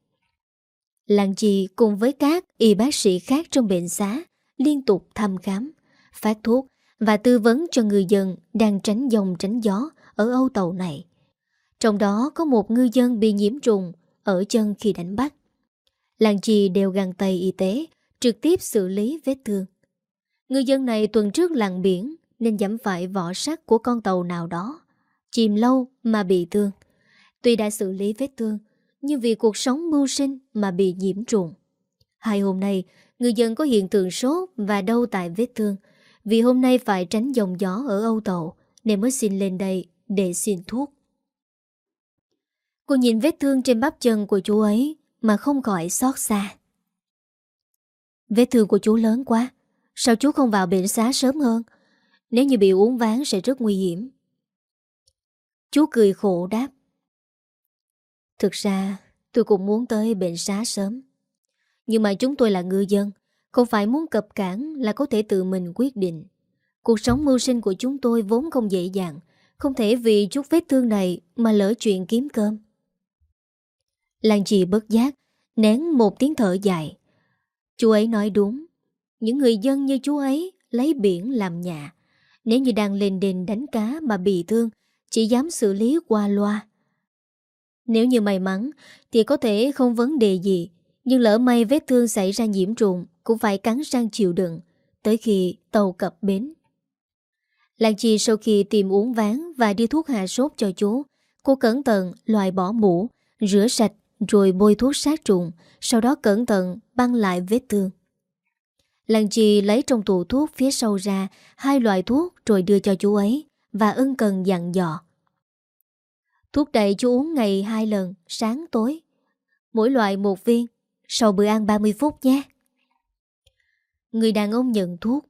Làng chị cùng với các y bác sĩ khác trong bệnh xá liên tục thăm khám, phát thuốc và tư vấn cho người dân đang tránh dòng tránh gió ở Âu Tàu này. Trong đó có một ngư dân bị nhiễm trùng ở chân khi đánh bắt. Làng chị đều găng tay y tế, trực tiếp xử lý vết thương. Ngư dân này tuần trước làng biển nên dẫm phải vỏ sắt của con tàu nào đó. Chìm lâu mà bị thương. Tuy đã xử lý vết thương, nhưng vì cuộc sống mưu sinh mà bị nhiễm trùng. Hai hôm nay, người dân có hiện tượng sốt và đau tại vết thương. Vì hôm nay phải tránh dòng gió ở Âu Tàu, nên mới xin lên đây để xin thuốc. Cô nhìn vết thương trên bắp chân của chú ấy mà không khỏi xót xa. Vết thương của chú lớn quá, sao chú không vào bệnh xá sớm hơn? Nếu như bị uống ván sẽ rất nguy hiểm. Chú cười khổ đáp. Thực ra, tôi cũng muốn tới bệnh xá sớm. Nhưng mà chúng tôi là ngư dân, Không phải muốn cập cản là có thể tự mình quyết định. Cuộc sống mưu sinh của chúng tôi vốn không dễ dàng, Không thể vì chút vết thương này Mà lỡ chuyện kiếm cơm. Làng chị bất giác, Nén một tiếng thở dài. Chú ấy nói đúng, Những người dân như chú ấy Lấy biển làm nhà. Nếu như đang lên đền đánh cá mà bị thương, Chỉ dám xử lý qua loa nếu như may mắn, Thì có thể không vấn đề gì. Nhưng lỡ may vết thương xảy ra nhiễm trùng, Cũng phải cắn răng chịu đựng. Tới khi tàu cập bến. Lan Chi sau khi tìm uống ván Và đi thuốc hạ sốt cho chú, Cô cẩn thận loại bỏ mũ, Rửa sạch, rồi bôi thuốc sát trùng, Sau đó cẩn thận băng lại vết thương. Lan Chi lấy trong tủ thuốc phía sau ra Hai loại thuốc rồi đưa cho chú ấy Và ân cần dặn dò. Thuốc đầy chú uống ngày hai lần, sáng tối. Mỗi loại một viên, sau bữa ăn 30 phút nhé. Người đàn ông nhận thuốc,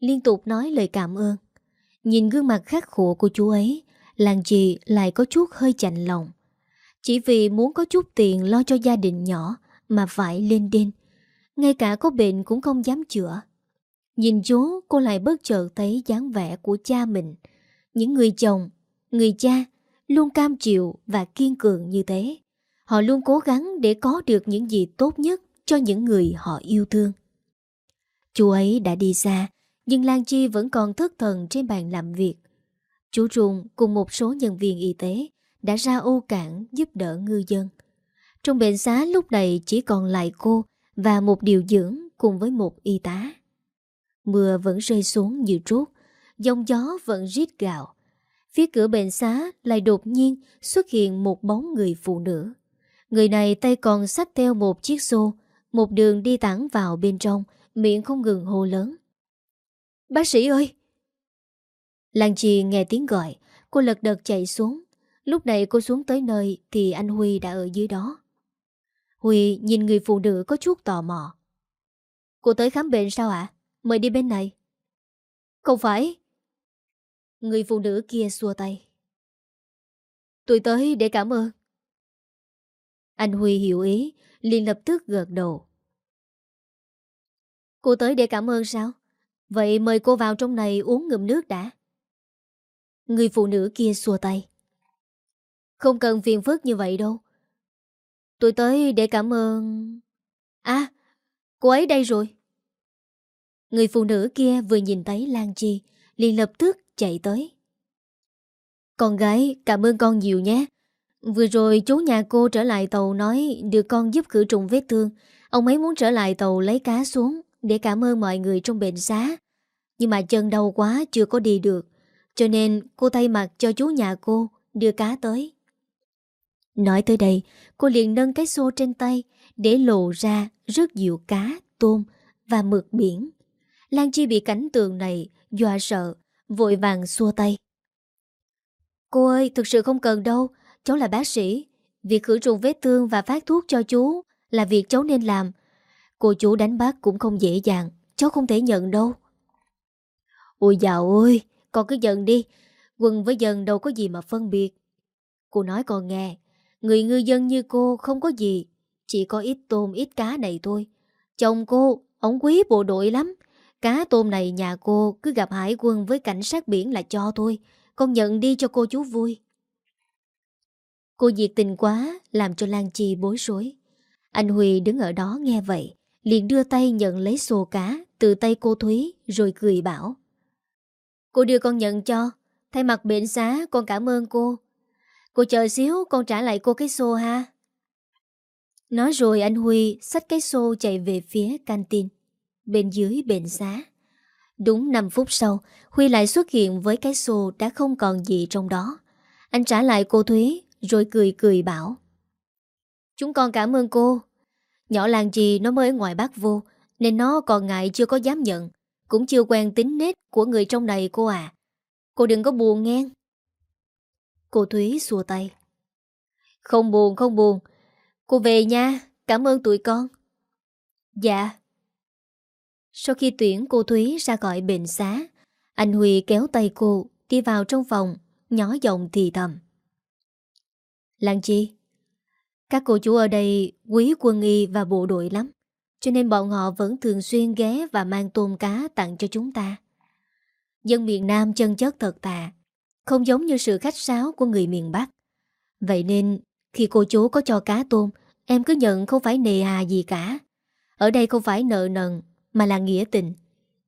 liên tục nói lời cảm ơn. Nhìn gương mặt khắc khổ của chú ấy, làng chị lại có chút hơi chạnh lòng. Chỉ vì muốn có chút tiền lo cho gia đình nhỏ mà phải lên đên. Ngay cả có bệnh cũng không dám chữa. Nhìn chú, cô lại bất chợt thấy dáng vẻ của cha mình. Những người chồng, người cha luôn cam chịu và kiên cường như thế. Họ luôn cố gắng để có được những gì tốt nhất cho những người họ yêu thương. Chú ấy đã đi xa, nhưng Lan Chi vẫn còn thất thần trên bàn làm việc. Chú Trung cùng một số nhân viên y tế đã ra ô cảng giúp đỡ ngư dân. Trong bệnh xá lúc này chỉ còn lại cô và một điều dưỡng cùng với một y tá. Mưa vẫn rơi xuống như trút, dòng gió vẫn rít gạo. Phía cửa bệnh xá lại đột nhiên xuất hiện một bóng người phụ nữ. Người này tay còn xách theo một chiếc xô, một đường đi thẳng vào bên trong, miệng không ngừng hô lớn. Bác sĩ ơi! Làng trì nghe tiếng gọi, cô lật đật chạy xuống. Lúc này cô xuống tới nơi thì anh Huy đã ở dưới đó. Huy nhìn người phụ nữ có chút tò mò. Cô tới khám bệnh sao ạ? Mời đi bên này. Không phải, Người phụ nữ kia xua tay. Tôi tới để cảm ơn. Anh Huy hiểu ý, liền lập tức gợt đầu. Cô tới để cảm ơn sao? Vậy mời cô vào trong này uống ngụm nước đã. Người phụ nữ kia xua tay. Không cần phiền phức như vậy đâu. Tôi tới để cảm ơn... À, cô ấy đây rồi. Người phụ nữ kia vừa nhìn thấy Lan Chi, liền lập tức chạy tới. Con gái, cảm ơn con nhiều nhé. Vừa rồi chú nhà cô trở lại tàu nói được con giúp khử trùng vết thương. Ông ấy muốn trở lại tàu lấy cá xuống để cảm ơn mọi người trong bệnh xá. Nhưng mà chân đau quá chưa có đi được Cho nên cô thay mặt cho chú nhà cô Đưa cá tới Nói tới đây Cô liền nâng cái xô trên tay Để lộ ra rất nhiều cá, tôm Và mực biển Lan Chi bị cảnh tượng này Dọa sợ Vội vàng xua tay. Cô ơi, thực sự không cần đâu, Cháu là bác sĩ. Việc khử trùng vết thương và phát thuốc cho chú Là việc cháu nên làm. Cô chú đánh bác cũng không dễ dàng, Cháu không thể nhận đâu. Ôi dạo ơi, Con cứ giận đi, quần với dân đâu có gì mà phân biệt. Cô nói con nghe, Người ngư dân như cô không có gì, Chỉ có ít tôm, ít cá này thôi. Chồng cô Ông quý bộ đội lắm. Cá tôm này nhà cô cứ gặp hải quân với cảnh sát biển là cho thôi, Con nhận đi cho cô chú vui. Cô diệt tình quá, Làm cho Lan Chi bối rối. Anh Huy đứng ở đó nghe vậy, liền đưa tay nhận lấy xô cá Từ tay cô Thúy, Rồi cười bảo. Cô đưa con nhận cho, Thay mặt bệnh xá, con cảm ơn cô. Cô chờ xíu, con trả lại cô cái xô ha. Nói rồi anh Huy Xách cái xô chạy về phía canteen. Bên dưới bệnh xá. Đúng 5 phút sau, Huy lại xuất hiện với cái xô đã không còn gì trong đó. Anh trả lại cô Thúy, Rồi cười cười bảo, Chúng con cảm ơn cô. Nhỏ làng gì nó mới ở ngoài bác vô, Nên nó còn ngại chưa có dám nhận, Cũng chưa quen tính nết của người trong này cô à. Cô đừng có buồn nghe. Cô Thúy xua tay, Không buồn không buồn. Cô về nha, Cảm ơn tụi con. Dạ. Sau khi tuyển cô Thúy ra gọi bệnh xá, Anh Huy kéo tay cô Đi vào trong phòng, Nhỏ giọng thì thầm. Lan chi, Các cô chú ở đây quý quân y và bộ đội lắm, Cho nên bọn họ vẫn thường xuyên ghé Và mang tôm cá tặng cho chúng ta. Dân miền Nam chân chất thật tà, Không giống như sự khách sáo của người miền Bắc. Vậy nên, Khi cô chú có cho cá tôm, Em cứ nhận không phải nề hà gì cả. Ở đây không phải nợ nần mà là nghĩa tình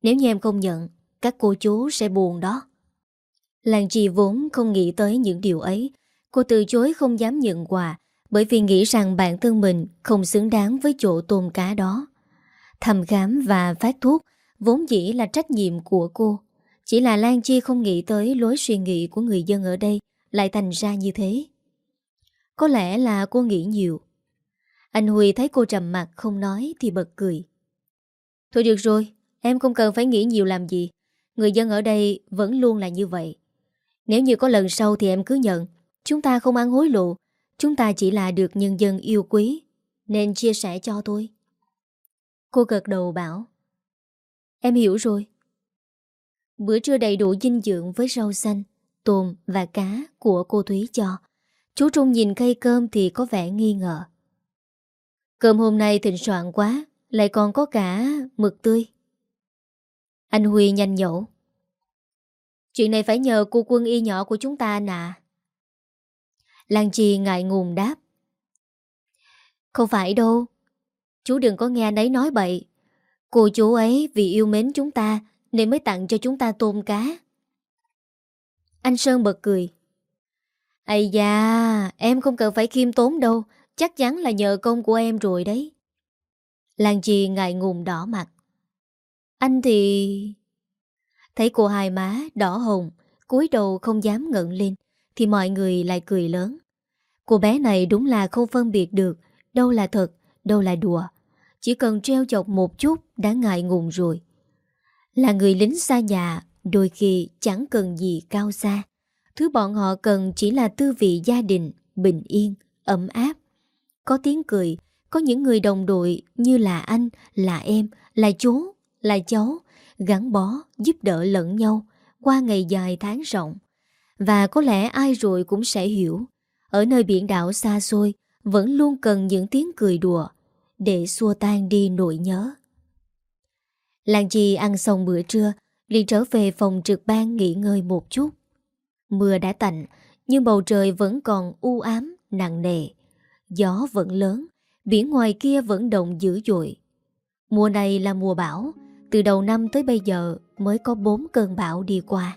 Nếu như em không nhận, Các cô chú sẽ buồn đó Làng trì vốn không nghĩ tới những điều ấy Cô từ chối không dám nhận quà, Bởi vì nghĩ rằng bản thân mình Không xứng đáng với chỗ tôm cá đó Thăm khám và phát thuốc Vốn dĩ là trách nhiệm của cô chỉ là Lan Chi không nghĩ tới lối suy nghĩ của người dân ở đây lại thành ra như thế. Có lẽ là cô nghĩ nhiều. Anh Huy thấy cô trầm mặt không nói thì bật cười. Thôi được rồi, em không cần phải nghĩ nhiều làm gì. Người dân ở đây vẫn luôn là như vậy. Nếu như có lần sau thì em cứ nhận. Chúng ta không ăn hối lộ. Chúng ta chỉ là được nhân dân yêu quý. Nên chia sẻ cho tôi. Cô gật đầu bảo. Em hiểu rồi. Bữa trưa đầy đủ dinh dưỡng với rau xanh, tôm và cá của cô Thúy cho. Chú Trung nhìn cây cơm thì có vẻ nghi ngờ. Cơm hôm nay thịnh soạn quá, lại còn có cả mực tươi. Anh Huy nhanh nhậu Chuyện này phải nhờ cô quân y nhỏ của chúng ta nà Lan Chi ngại ngùng đáp. Không phải đâu. Chú đừng có nghe anh ấy nói bậy. Cô chú ấy vì yêu mến chúng ta nên mới tặng cho chúng ta tôm cá Anh Sơn bật cười Ây da, Em không cần phải khiêm tốn đâu Chắc chắn là nhờ công của em rồi đấy Lan Chi ngại ngùng đỏ mặt Anh thì... Thấy cô hai má đỏ hồng cúi đầu không dám ngẩng lên Thì mọi người lại cười lớn Cô bé này đúng là không phân biệt được Đâu là thật, đâu là đùa Chỉ cần treo chọc một chút Đã ngại ngùng rồi là người lính xa nhà, đôi khi chẳng cần gì cao xa. Thứ bọn họ cần chỉ là tư vị gia đình, bình yên, ấm áp. Có tiếng cười, có những người đồng đội như là anh, là em, là chú, là cháu, gắn bó, giúp đỡ lẫn nhau qua ngày dài tháng rộng. Và có lẽ ai rồi cũng sẽ hiểu, ở nơi biển đảo xa xôi vẫn luôn cần những tiếng cười đùa để xua tan đi nỗi nhớ. Lan Chi ăn xong bữa trưa liền trở về phòng trực ban nghỉ ngơi một chút Mưa đã tạnh Nhưng bầu trời vẫn còn u ám, nặng nề Gió vẫn lớn Biển ngoài kia vẫn động dữ dội. Mùa này là mùa bão Từ đầu năm tới bây giờ Mới có 4 cơn bão đi qua.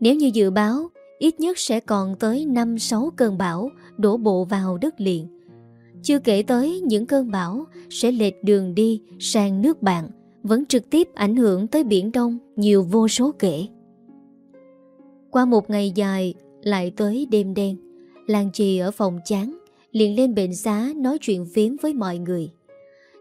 Nếu như dự báo Ít nhất sẽ còn tới 5-6 cơn bão Đổ bộ vào đất liền. Chưa kể tới những cơn bão Sẽ lệch đường đi sang nước bạn vẫn trực tiếp ảnh hưởng tới Biển Đông nhiều vô số kể. Qua một ngày dài, lại tới đêm đen, Làng Trì ở phòng chán, liền lên bệnh xá nói chuyện phím với mọi người.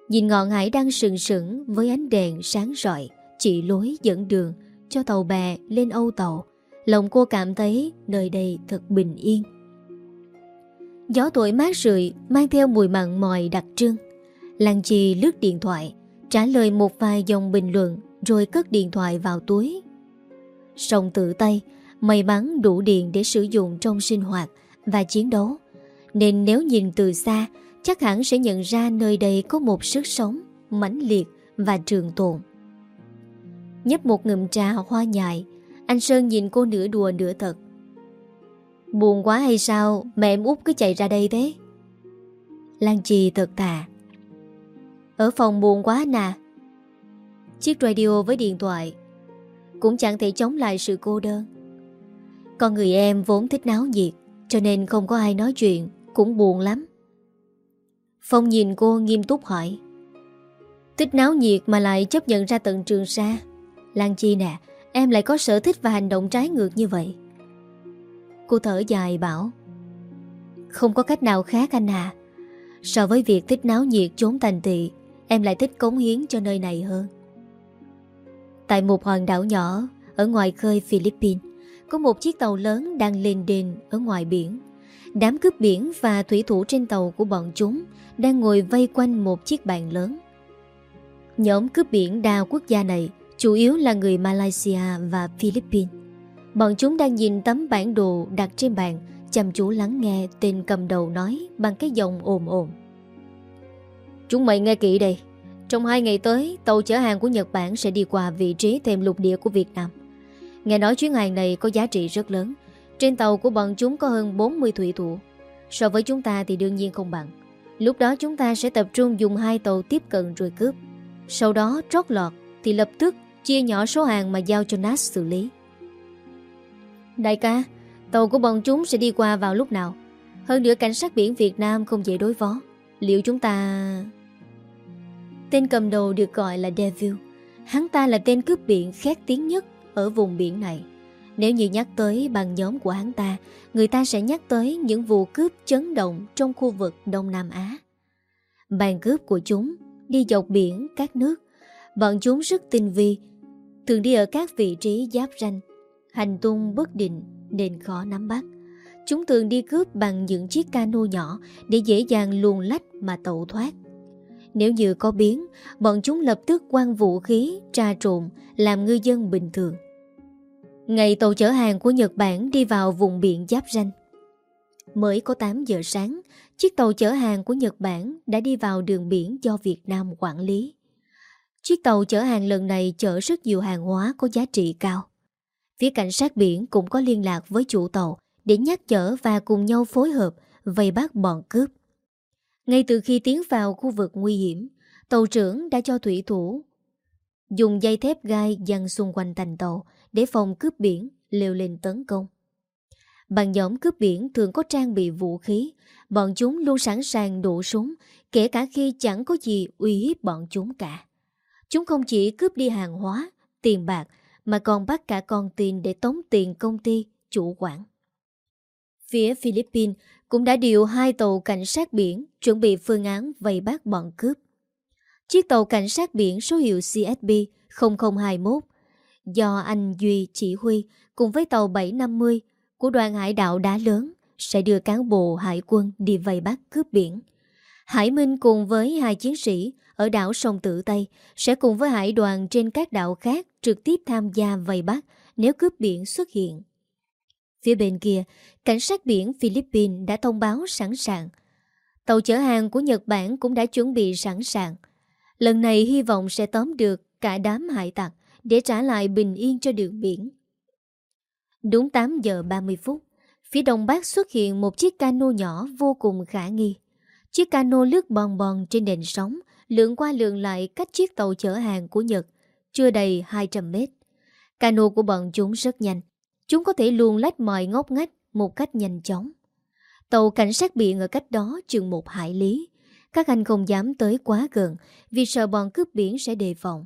Nhìn ngọn hải đang sừng sững với ánh đèn sáng rọi, chỉ lối dẫn đường cho tàu bè lên Âu Tàu. Lòng cô cảm thấy nơi đây thật bình yên. Gió thổi mát rượi mang theo mùi mặn mòi đặc trưng. Lan Chi lướt điện thoại, trả lời một vài dòng bình luận rồi cất điện thoại vào túi. Sông tự tay, may mắn đủ điện để sử dụng trong sinh hoạt và chiến đấu. Nên nếu nhìn từ xa, chắc hẳn sẽ nhận ra nơi đây có một sức sống, mãnh liệt và trường tồn. Nhấp một ngụm trà hoa nhại, anh Sơn nhìn cô nửa đùa nửa thật. Buồn quá hay sao? Mẹ em út cứ chạy ra đây thế. Lan Trì thật thà. Ở phòng buồn quá nè. Chiếc radio với điện thoại. Cũng chẳng thể chống lại sự cô đơn. Con người em vốn thích náo nhiệt Cho nên không có ai nói chuyện. Cũng buồn lắm. Phong nhìn cô nghiêm túc hỏi Thích náo nhiệt mà lại chấp nhận ra tận trường xa. Lan Chi nè, Em lại có sở thích và hành động trái ngược như vậy. Cô thở dài bảo, Không có cách nào khác anh à. So với việc thích náo nhiệt trốn thành thị Em lại thích cống hiến cho nơi này hơn. Tại một hòn đảo nhỏ Ở ngoài khơi Philippines, Có một chiếc tàu lớn đang lên đền Ở ngoài biển. Đám cướp biển và thủy thủ trên tàu của bọn chúng Đang ngồi vây quanh một chiếc bàn lớn. Nhóm cướp biển đa quốc gia này Chủ yếu là người Malaysia và Philippines. Bọn chúng đang nhìn tấm bản đồ đặt trên bàn, Chăm chú lắng nghe tên cầm đầu nói Bằng cái giọng ồm ồm. Chúng mày nghe kỹ đây. Trong hai ngày tới, Tàu chở hàng của Nhật Bản sẽ đi qua vị trí thêm lục địa của Việt Nam. Nghe nói chuyến hàng này có giá trị rất lớn trên tàu của bọn chúng có hơn 40 thủy thủ So với chúng ta thì đương nhiên không bằng Lúc đó chúng ta sẽ tập trung dùng hai tàu tiếp cận rồi cướp Sau đó trót lọt Thì lập tức chia nhỏ số hàng mà giao cho NAS xử lý Đại ca, tàu của bọn chúng sẽ đi qua vào lúc nào? Hơn nữa cảnh sát biển Việt Nam không dễ đối phó. Liệu chúng ta... Tên cầm đầu được gọi là Devil. Hắn ta là tên cướp biển khét tiếng nhất ở vùng biển này. Nếu như nhắc tới bằng nhóm của hắn ta, người ta sẽ nhắc tới những vụ cướp chấn động trong khu vực Đông Nam Á. Bàn cướp của chúng đi dọc biển các nước. Bọn chúng rất tinh vi, thường đi ở các vị trí giáp ranh Hành tung bất định nên khó nắm bắt. Chúng thường đi cướp bằng những chiếc cano nhỏ để dễ dàng luồn lách mà tẩu thoát. Nếu như có biến, bọn chúng lập tức quăng vũ khí, trà trộn, làm ngư dân bình thường. Ngày tàu chở hàng của Nhật Bản đi vào vùng biển giáp ranh. Mới có 8 giờ sáng, chiếc tàu chở hàng của Nhật Bản đã đi vào đường biển do Việt Nam quản lý. Chiếc tàu chở hàng lần này chở rất nhiều hàng hóa có giá trị cao. Phía cảnh sát biển cũng có liên lạc với chủ tàu để nhắc chở và cùng nhau phối hợp vây bắt bọn cướp. Ngay từ khi tiến vào khu vực nguy hiểm, tàu trưởng đã cho thủy thủ dùng dây thép gai dăng xung quanh thành tàu để phòng cướp biển leo lên tấn công. Bằng nhóm cướp biển thường có trang bị vũ khí, bọn chúng luôn sẵn sàng đổ súng, kể cả khi chẳng có gì uy hiếp bọn chúng cả. Chúng không chỉ cướp đi hàng hóa, tiền bạc mà còn bắt cả con tin để tống tiền công ty, chủ quản. Phía Philippines cũng đã điều hai tàu cảnh sát biển chuẩn bị phương án vây bắt bọn cướp. Chiếc tàu cảnh sát biển số hiệu CSB 0021 do anh Duy chỉ huy cùng với tàu 750 của đoàn hải đạo đá lớn sẽ đưa cán bộ hải quân đi vây bắt cướp biển. Hải Minh cùng với hai chiến sĩ ở đảo Sông Tử Tây sẽ cùng với hải đoàn trên các đảo khác trực tiếp tham gia vây bắt nếu cướp biển xuất hiện. Phía bên kia, cảnh sát biển Philippines đã thông báo sẵn sàng. Tàu chở hàng của Nhật Bản cũng đã chuẩn bị sẵn sàng. Lần này hy vọng sẽ tóm được cả đám hải tặc để trả lại bình yên cho đường biển. Đúng 8 giờ 30 phút, phía đông bắc xuất hiện một chiếc cano nhỏ vô cùng khả nghi. Chiếc cano lướt bòn bòn trên nền sóng, lượn qua lượn lại cách chiếc tàu chở hàng của Nhật, chưa đầy 200 mét. Cano của bọn chúng rất nhanh, chúng có thể luôn lách mọi ngóc ngách một cách nhanh chóng. Tàu cảnh sát biển ở cách đó chừng một hải lý. Các anh không dám tới quá gần vì sợ bọn cướp biển sẽ đề phòng.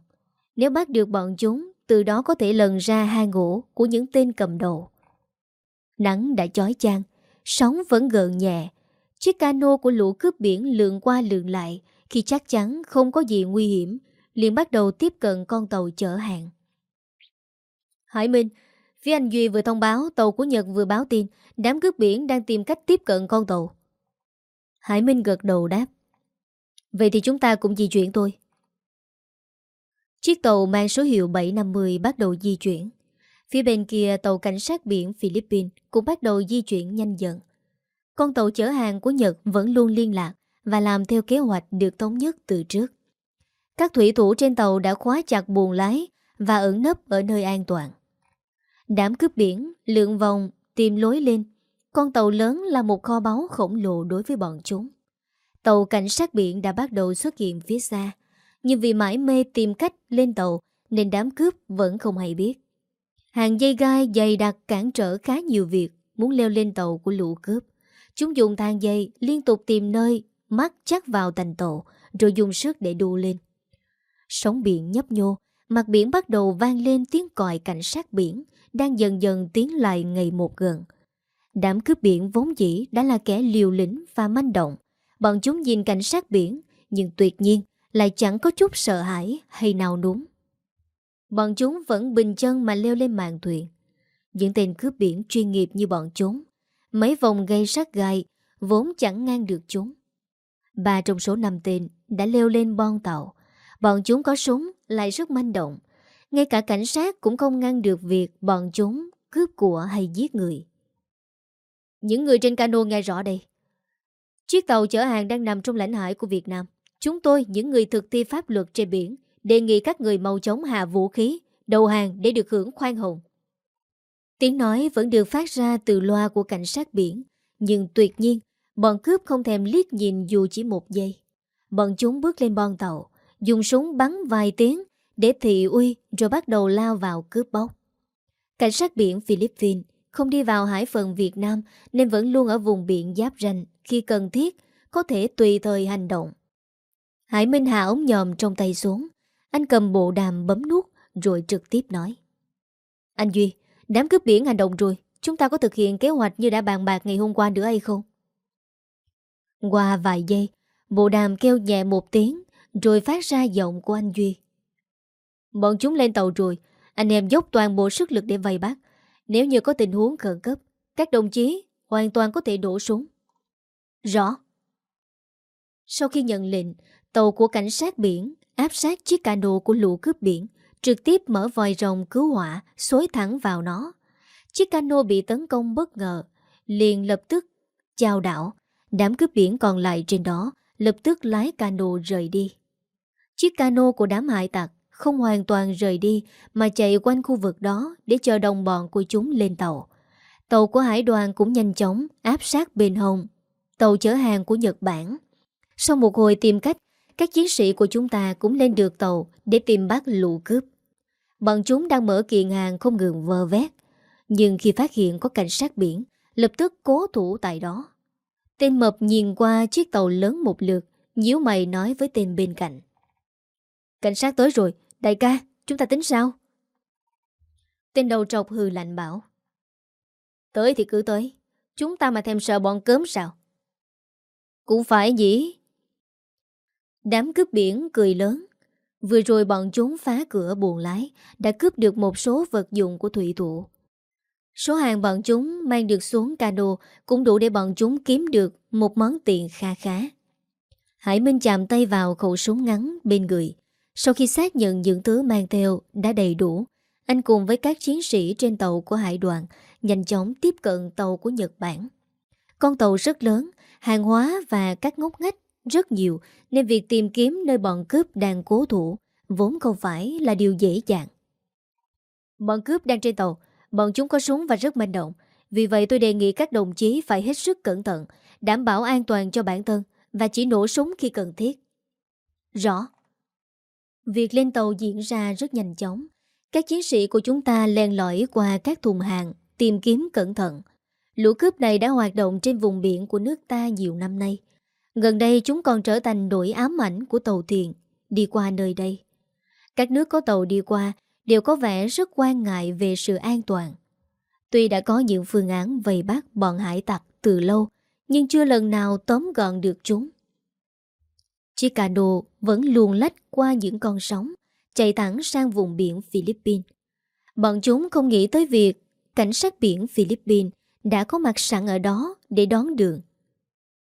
Nếu bắt được bọn chúng, từ đó có thể lần ra hang ngũ của những tên cầm đầu. Nắng đã chói chang, sóng vẫn gợn nhẹ. Chiếc cano của lũ cướp biển lượn qua lượn lại khi chắc chắn không có gì nguy hiểm, liền bắt đầu tiếp cận con tàu chở hàng. Hải Minh, phía anh Duy vừa thông báo tàu của Nhật vừa báo tin đám cướp biển đang tìm cách tiếp cận con tàu. Hải Minh gật đầu đáp. Vậy thì chúng ta cũng di chuyển thôi. Chiếc tàu mang số hiệu 750 bắt đầu di chuyển. Phía bên kia tàu cảnh sát biển Philippines cũng bắt đầu di chuyển nhanh dần. Con tàu chở hàng của Nhật vẫn luôn liên lạc và làm theo kế hoạch được thống nhất từ trước. Các thủy thủ trên tàu đã khóa chặt buồng lái và ẩn nấp ở nơi an toàn. Đám cướp biển, lượn vòng, tìm lối lên. Con tàu lớn là một kho báu khổng lồ đối với bọn chúng. Tàu cảnh sát biển đã bắt đầu xuất hiện phía xa. Nhưng vì mãi mê tìm cách lên tàu nên đám cướp vẫn không hay biết. Hàng dây gai dày đặc cản trở khá nhiều việc muốn leo lên tàu của lũ cướp. Chúng dùng thang dây liên tục tìm nơi mắt chắc vào thành tàu rồi dùng sức để đu lên. Sóng biển nhấp nhô, mặt biển bắt đầu vang lên tiếng còi cảnh sát biển đang dần dần tiến lại ngày một gần. Đám cướp biển vốn dĩ đã là kẻ liều lĩnh và manh động. Bọn chúng nhìn cảnh sát biển, nhưng tuyệt nhiên lại chẳng có chút sợ hãi hay nào núng. Bọn chúng vẫn bình chân mà leo lên màn thuyền. Những tên cướp biển chuyên nghiệp như bọn chúng, mấy vòng gây sát gai vốn chẳng ngang được chúng. Ba trong số năm tên đã leo lên bon tàu. Bọn chúng có súng lại rất manh động. Ngay cả cảnh sát cũng không ngăn được việc bọn chúng cướp của hay giết người. Những người trên cano nghe rõ đây. Chiếc tàu chở hàng đang nằm trong lãnh hải của Việt Nam. Chúng tôi, những người thực thi pháp luật trên biển, đề nghị các người mau chóng hạ vũ khí, đầu hàng để được hưởng khoan hồng. Tiếng nói vẫn được phát ra từ loa của cảnh sát biển, nhưng tuyệt nhiên, bọn cướp không thèm liếc nhìn dù chỉ một giây. Bọn chúng bước lên bon tàu, dùng súng bắn vài tiếng để thị uy rồi bắt đầu lao vào cướp bóc. Cảnh sát biển Philippines không đi vào hải phận Việt Nam nên vẫn luôn ở vùng biển giáp ranh khi cần thiết, có thể tùy thời hành động. Hải Minh hạ ống nhòm trong tay xuống, anh cầm bộ đàm bấm nút rồi trực tiếp nói. Anh Duy, đám cướp biển hành động rồi, chúng ta có thực hiện kế hoạch như đã bàn bạc ngày hôm qua nữa hay không? Qua vài giây, bộ đàm kêu nhẹ một tiếng rồi phát ra giọng của anh Duy. Bọn chúng lên tàu rồi, anh em dốc toàn bộ sức lực để vây bắt. Nếu như có tình huống khẩn cấp, các đồng chí hoàn toàn có thể đổ súng. Rõ. Sau khi nhận lệnh, tàu của cảnh sát biển áp sát chiếc cano của lũ cướp biển, trực tiếp mở vòi rồng cứu hỏa, xối thẳng vào nó. Chiếc cano bị tấn công bất ngờ, liền lập tức chào đảo. Đám cướp biển còn lại trên đó lập tức lái cano rời đi. Chiếc cano của đám hải tặc không hoàn toàn rời đi mà chạy quanh khu vực đó để chờ đồng bọn của chúng lên tàu. Tàu của hải đoàn cũng nhanh chóng áp sát bên hồng, Tàu chở hàng của Nhật Bản. Sau một hồi tìm cách, các chiến sĩ của chúng ta cũng lên được tàu để tìm bắt lũ cướp. Bọn chúng đang mở kiện hàng không ngừng vơ vét. Nhưng khi phát hiện có cảnh sát biển, lập tức cố thủ tại đó. Tên mập nhìn qua chiếc tàu lớn một lượt, nhíu mày nói với tên bên cạnh. Cảnh sát tới rồi, đại ca, chúng ta tính sao? Tên đầu trọc hừ lạnh bảo. Tới thì cứ tới, chúng ta mà thèm sợ bọn cớm sao? Cũng phải nhỉ. Đám cướp biển cười lớn. Vừa rồi bọn chúng phá cửa buồn lái, đã cướp được một số vật dụng của thủy thủ. Số hàng bọn chúng mang được xuống cano cũng đủ để bọn chúng kiếm được một món tiền kha khá. Hải Minh chạm tay vào khẩu súng ngắn bên người. Sau khi xác nhận những thứ mang theo đã đầy đủ, anh cùng với các chiến sĩ trên tàu của hải đoàn nhanh chóng tiếp cận tàu của Nhật Bản. Con tàu rất lớn, hàng hóa và các ngốc ngách rất nhiều nên việc tìm kiếm nơi bọn cướp đang cố thủ vốn không phải là điều dễ dàng. Bọn cướp đang trên tàu, bọn chúng có súng và rất manh động. Vì vậy tôi đề nghị các đồng chí phải hết sức cẩn thận, đảm bảo an toàn cho bản thân và chỉ nổ súng khi cần thiết. Rõ. Việc lên tàu diễn ra rất nhanh chóng. Các chiến sĩ của chúng ta len lỏi qua các thùng hàng, tìm kiếm cẩn thận. Lũ cướp này đã hoạt động trên vùng biển của nước ta nhiều năm nay. Gần đây chúng còn trở thành nỗi ám ảnh của tàu thuyền đi qua nơi đây. Các nước có tàu đi qua đều có vẻ rất quan ngại về sự an toàn. Tuy đã có những phương án vây bắt bọn hải tặc từ lâu, nhưng chưa lần nào tóm gọn được chúng. Chiếc cà đồ vẫn luồn lách qua những con sóng, chạy thẳng sang vùng biển Philippines. Bọn chúng không nghĩ tới việc cảnh sát biển Philippines đã có mặt sẵn ở đó để đón đường.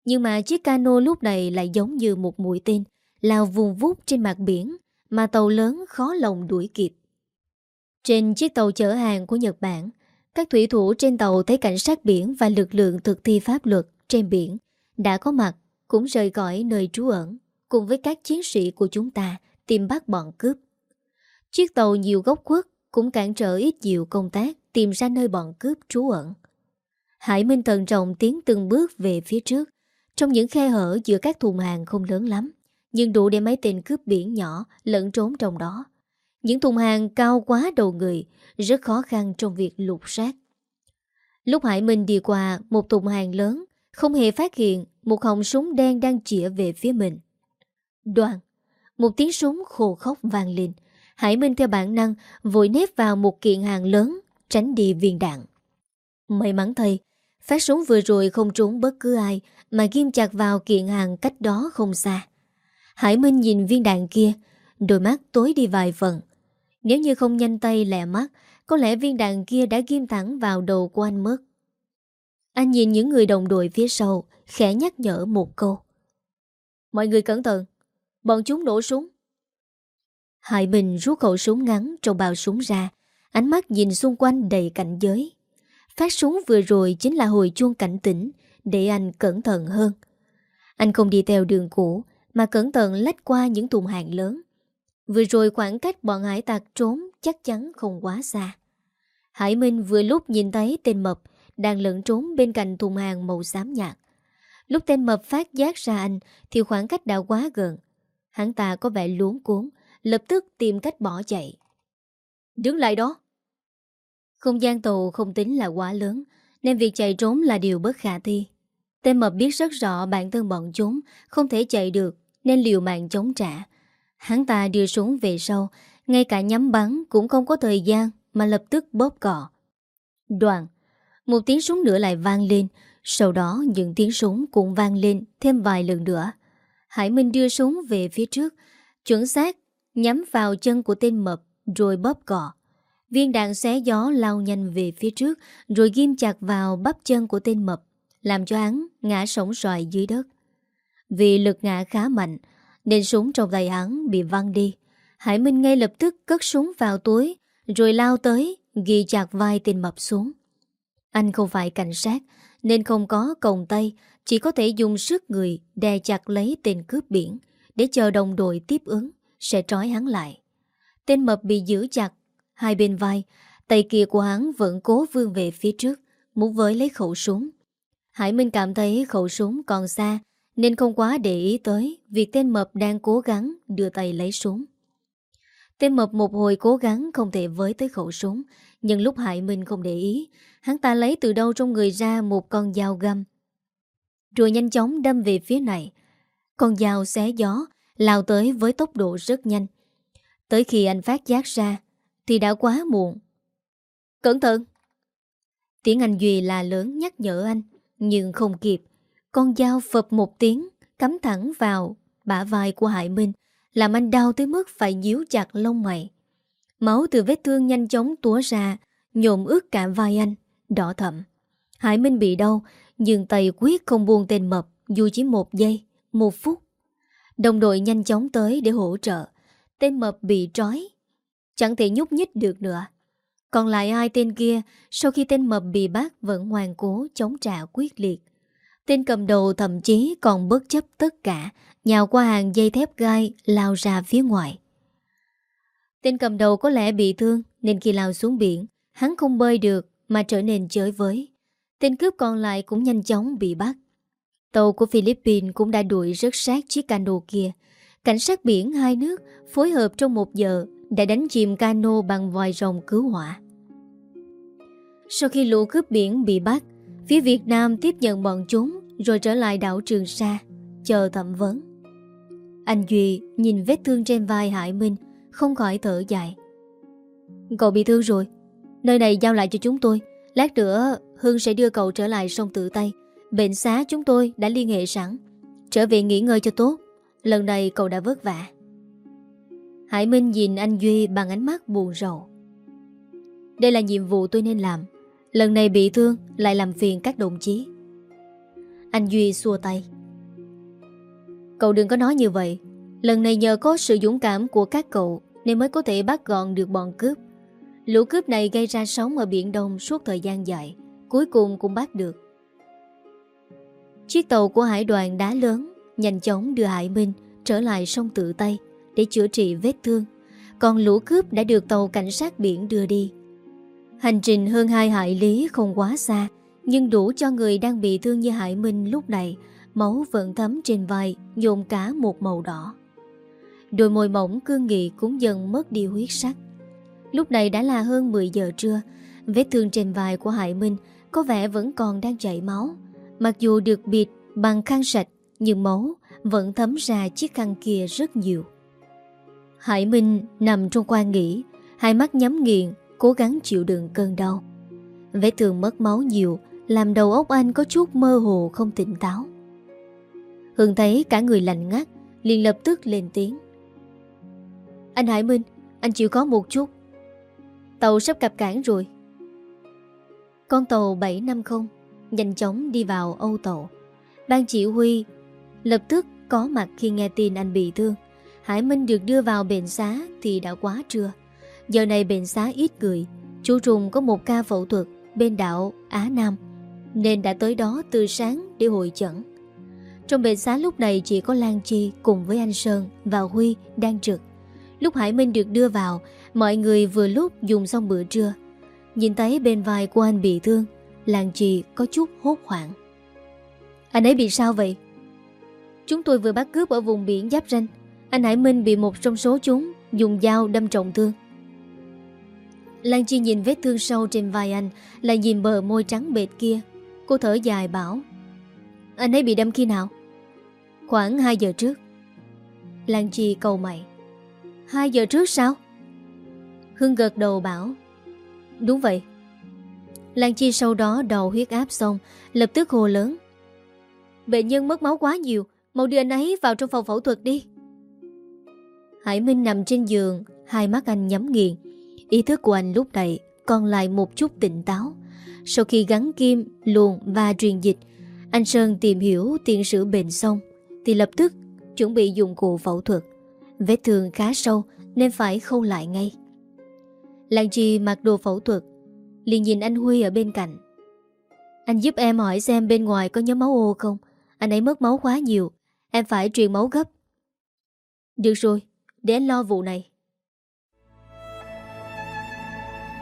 Nhưng mà chiếc cano lúc này lại giống như một mũi tên lao vùng vút trên mặt biển mà tàu lớn khó lòng đuổi kịp. Trên chiếc tàu chở hàng của Nhật Bản, các thủy thủ trên tàu thấy cảnh sát biển và lực lượng thực thi pháp luật trên biển đã có mặt cũng rời khỏi nơi trú ẩn cùng với các chiến sĩ của chúng ta tìm bắt bọn cướp. Chiếc tàu nhiều gốc khuất cũng cản trở ít nhiều công tác tìm ra nơi bọn cướp trú ẩn. Hải Minh thần trọng tiến từng bước về phía trước, trong những khe hở giữa các thùng hàng không lớn lắm, nhưng đủ để mấy tên cướp biển nhỏ lẫn trốn trong đó. Những thùng hàng cao quá đầu người, rất khó khăn trong việc lục sát. Lúc Hải Minh đi qua một thùng hàng lớn, không hề phát hiện một họng súng đen đang chĩa về phía mình. Đoàn, một tiếng súng khô khóc vang lên. Hải Minh theo bản năng vội nếp vào một kiện hàng lớn, tránh đi viên đạn. May mắn thay, phát súng vừa rồi không trúng bất cứ ai mà ghim chặt vào kiện hàng cách đó không xa. Hải Minh nhìn viên đạn kia, đôi mắt tối đi vài phần. Nếu như không nhanh tay lẹ mắt, có lẽ viên đạn kia đã ghim thẳng vào đầu của anh mất. Anh nhìn những người đồng đội phía sau, khẽ nhắc nhở một câu. Mọi người cẩn thận, bọn chúng nổ súng. Hải Bình rút khẩu súng ngắn trong bao súng ra, ánh mắt nhìn xung quanh đầy cảnh giới. Phát súng vừa rồi chính là hồi chuông cảnh tỉnh để anh cẩn thận hơn. Anh không đi theo đường cũ mà cẩn thận lách qua những thùng hàng lớn. Vừa rồi khoảng cách bọn hải tặc trốn chắc chắn không quá xa. Hải Minh vừa lúc nhìn thấy tên mập đang lẫn trốn bên cạnh thùng hàng màu xám nhạt. Lúc tên mập phát giác ra anh thì khoảng cách đã quá gần. Hắn ta có vẻ luống cuốn, lập tức tìm cách bỏ chạy. Đứng lại đó! Không gian tù không tính là quá lớn, nên việc chạy trốn là điều bất khả thi. Tên mập biết rất rõ bản thân bọn chúng không thể chạy được, nên liều mạng chống trả. Hắn ta đưa súng về sau, ngay cả nhắm bắn cũng không có thời gian mà lập tức bóp cọ. Đoàn, một tiếng súng nữa lại vang lên, sau đó những tiếng súng cũng vang lên thêm vài lần nữa. Hải Minh đưa súng về phía trước, chuẩn xác, nhắm vào chân của tên mập rồi bóp cọ. Viên đạn xé gió lao nhanh về phía trước rồi ghim chặt vào bắp chân của tên mập, làm cho hắn ngã sổng xoài dưới đất. Vì lực ngã khá mạnh, nên súng trong tay hắn bị văng đi. Hải Minh ngay lập tức cất súng vào túi, rồi lao tới, ghi chặt vai tên mập xuống. Anh không phải cảnh sát, nên không có còng tay, chỉ có thể dùng sức người đè chặt lấy tên cướp biển, để chờ đồng đội tiếp ứng, sẽ trói hắn lại. Tên mập bị giữ chặt, hai bên vai, tay kia của hắn vẫn cố vươn về phía trước, muốn với lấy khẩu súng. Hải Minh cảm thấy khẩu súng còn xa, nên không quá để ý tới việc tên mập đang cố gắng đưa tay lấy súng. Tên mập một hồi cố gắng không thể với tới khẩu súng, nhưng lúc Hải Minh không để ý, hắn ta lấy từ đâu trong người ra một con dao găm. Rồi nhanh chóng đâm về phía này. Con dao xé gió, lao tới với tốc độ rất nhanh. Tới khi anh phát giác ra, thì đã quá muộn. Cẩn thận! Tiếng Anh Duy là lớn nhắc nhở anh, nhưng không kịp. Con dao phập một tiếng, cắm thẳng vào bả vai của Hải Minh, làm anh đau tới mức phải nhíu chặt lông mày. Máu từ vết thương nhanh chóng túa ra, nhộm ướt cả vai anh, đỏ thậm. Hải Minh bị đau, nhưng tay quyết không buông tên mập dù chỉ một giây, một phút. Đồng đội nhanh chóng tới để hỗ trợ. Tên mập bị trói, chẳng thể nhúc nhích được nữa. Còn lại hai tên kia, sau khi tên mập bị bắt vẫn hoàn cố chống trả quyết liệt. Tên cầm đầu thậm chí còn bất chấp tất cả, nhào qua hàng dây thép gai lao ra phía ngoài. Tên cầm đầu có lẽ bị thương nên khi lao xuống biển, hắn không bơi được mà trở nên chới với. Tên cướp còn lại cũng nhanh chóng bị bắt. Tàu của Philippines cũng đã đuổi rất sát chiếc cano kia. Cảnh sát biển hai nước phối hợp trong một giờ đã đánh chìm cano bằng vòi rồng cứu hỏa. Sau khi lũ cướp biển bị bắt, phía Việt Nam tiếp nhận bọn chúng rồi trở lại đảo Trường Sa, chờ thẩm vấn. Anh Duy nhìn vết thương trên vai Hải Minh, Không khỏi thở dài. Cậu bị thương rồi. Nơi này giao lại cho chúng tôi. Lát nữa Hương sẽ đưa cậu trở lại sông tự tay Bệnh xá chúng tôi đã liên hệ sẵn. Trở về nghỉ ngơi cho tốt. Lần này cậu đã vất vả. Hải Minh nhìn anh Duy bằng ánh mắt buồn rầu. Đây là nhiệm vụ tôi nên làm. Lần này bị thương, Lại làm phiền các đồng chí. Anh Duy xua tay. Cậu đừng có nói như vậy. Lần này nhờ có sự dũng cảm của các cậu Nên mới có thể bắt gọn được bọn cướp. Lũ cướp này gây ra sóng ở Biển Đông suốt thời gian dài, Cuối cùng cũng bắt được. Chiếc tàu của hải đoàn đá lớn, Nhanh chóng đưa Hải Minh trở lại sông tự Tây. Để chữa trị vết thương. Còn lũ cướp đã được tàu cảnh sát biển đưa đi. Hành trình hơn hai hải lý không quá xa, Nhưng đủ cho người đang bị thương như Hải Minh lúc này, Máu vẫn thấm trên vai, Nhộn cả một màu đỏ. Đôi môi mỏng cương nghị cũng dần mất đi huyết sắc. Lúc này đã là hơn 10 giờ trưa, Vết thương trên vai của Hải Minh Có vẻ vẫn còn đang chảy máu. Mặc dù được bịt bằng khăn sạch, Nhưng máu vẫn thấm ra chiếc khăn kia rất nhiều. Hải Minh nằm trong quan nghỉ, Hai mắt nhắm nghiền, Cố gắng chịu đựng cơn đau. Vết thương mất máu nhiều, Làm đầu óc anh có chút mơ hồ không tỉnh táo. Hương thấy cả người lạnh ngắt, liền lập tức lên tiếng. Anh Hải Minh, Anh chịu có một chút. Tàu sắp cập cảng rồi. Con tàu 750 Nhanh chóng đi vào Âu Tàu. Ban chỉ huy Lập tức có mặt khi nghe tin anh bị thương. Hải Minh được đưa vào bệnh xá Thì đã quá trưa. Giờ này bệnh xá ít người, Chú Trùng có một ca phẫu thuật Bên đảo Á Nam, Nên đã tới đó từ sáng để hội chẩn. Trong bệnh xá lúc này chỉ có Lan Chi Cùng với anh Sơn và Huy đang trực. Lúc Hải Minh được đưa vào, Mọi người vừa lúc dùng xong bữa trưa. Nhìn thấy bên vai của anh bị thương, Lan Chi có chút hốt hoảng. Anh ấy bị sao vậy? Chúng tôi vừa bắt cướp ở vùng biển giáp ranh. Anh Hải Minh bị một trong số chúng Dùng dao đâm trọng thương. Lan Chi nhìn vết thương sâu trên vai anh, Lại nhìn bờ môi trắng bệt kia. Cô thở dài bảo, Anh ấy bị đâm khi nào? Khoảng 2 giờ trước. Lan Chi cầu mày 2 giờ trước sao? Hương gật đầu bảo, Đúng vậy. Lan Chi sau đó đầu huyết áp xong, Lập tức hồ lớn, Bệnh nhân mất máu quá nhiều, Mau đưa anh ấy vào trong phòng phẫu thuật đi. Hải Minh nằm trên giường Hai mắt anh nhắm nghiền. Ý thức của anh lúc này còn lại một chút tỉnh táo. Sau khi gắn kim, luồn và truyền dịch Anh Sơn tìm hiểu tiền sử bệnh xong Thì lập tức chuẩn bị dụng cụ phẫu thuật. Vết thương khá sâu nên phải khâu lại ngay. Lan Chi mặc đồ phẫu thuật liền nhìn anh Huy ở bên cạnh. Anh giúp em hỏi xem bên ngoài có nhóm máu ô không? Anh ấy mất máu quá nhiều Em phải truyền máu gấp. Được rồi, để lo vụ này.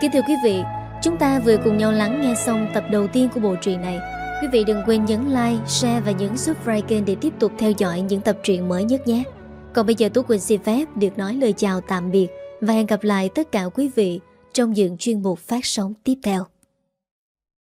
Kính thưa quý vị Chúng ta vừa cùng nhau lắng nghe xong tập đầu tiên của bộ truyện này. Quý vị đừng quên nhấn like, share và nhấn subscribe kênh để tiếp tục theo dõi những tập truyện mới nhất nhé. Còn bây giờ Tú Quỳnh xin phép được nói lời chào tạm biệt và hẹn gặp lại tất cả quý vị trong những chuyên mục phát sóng tiếp theo.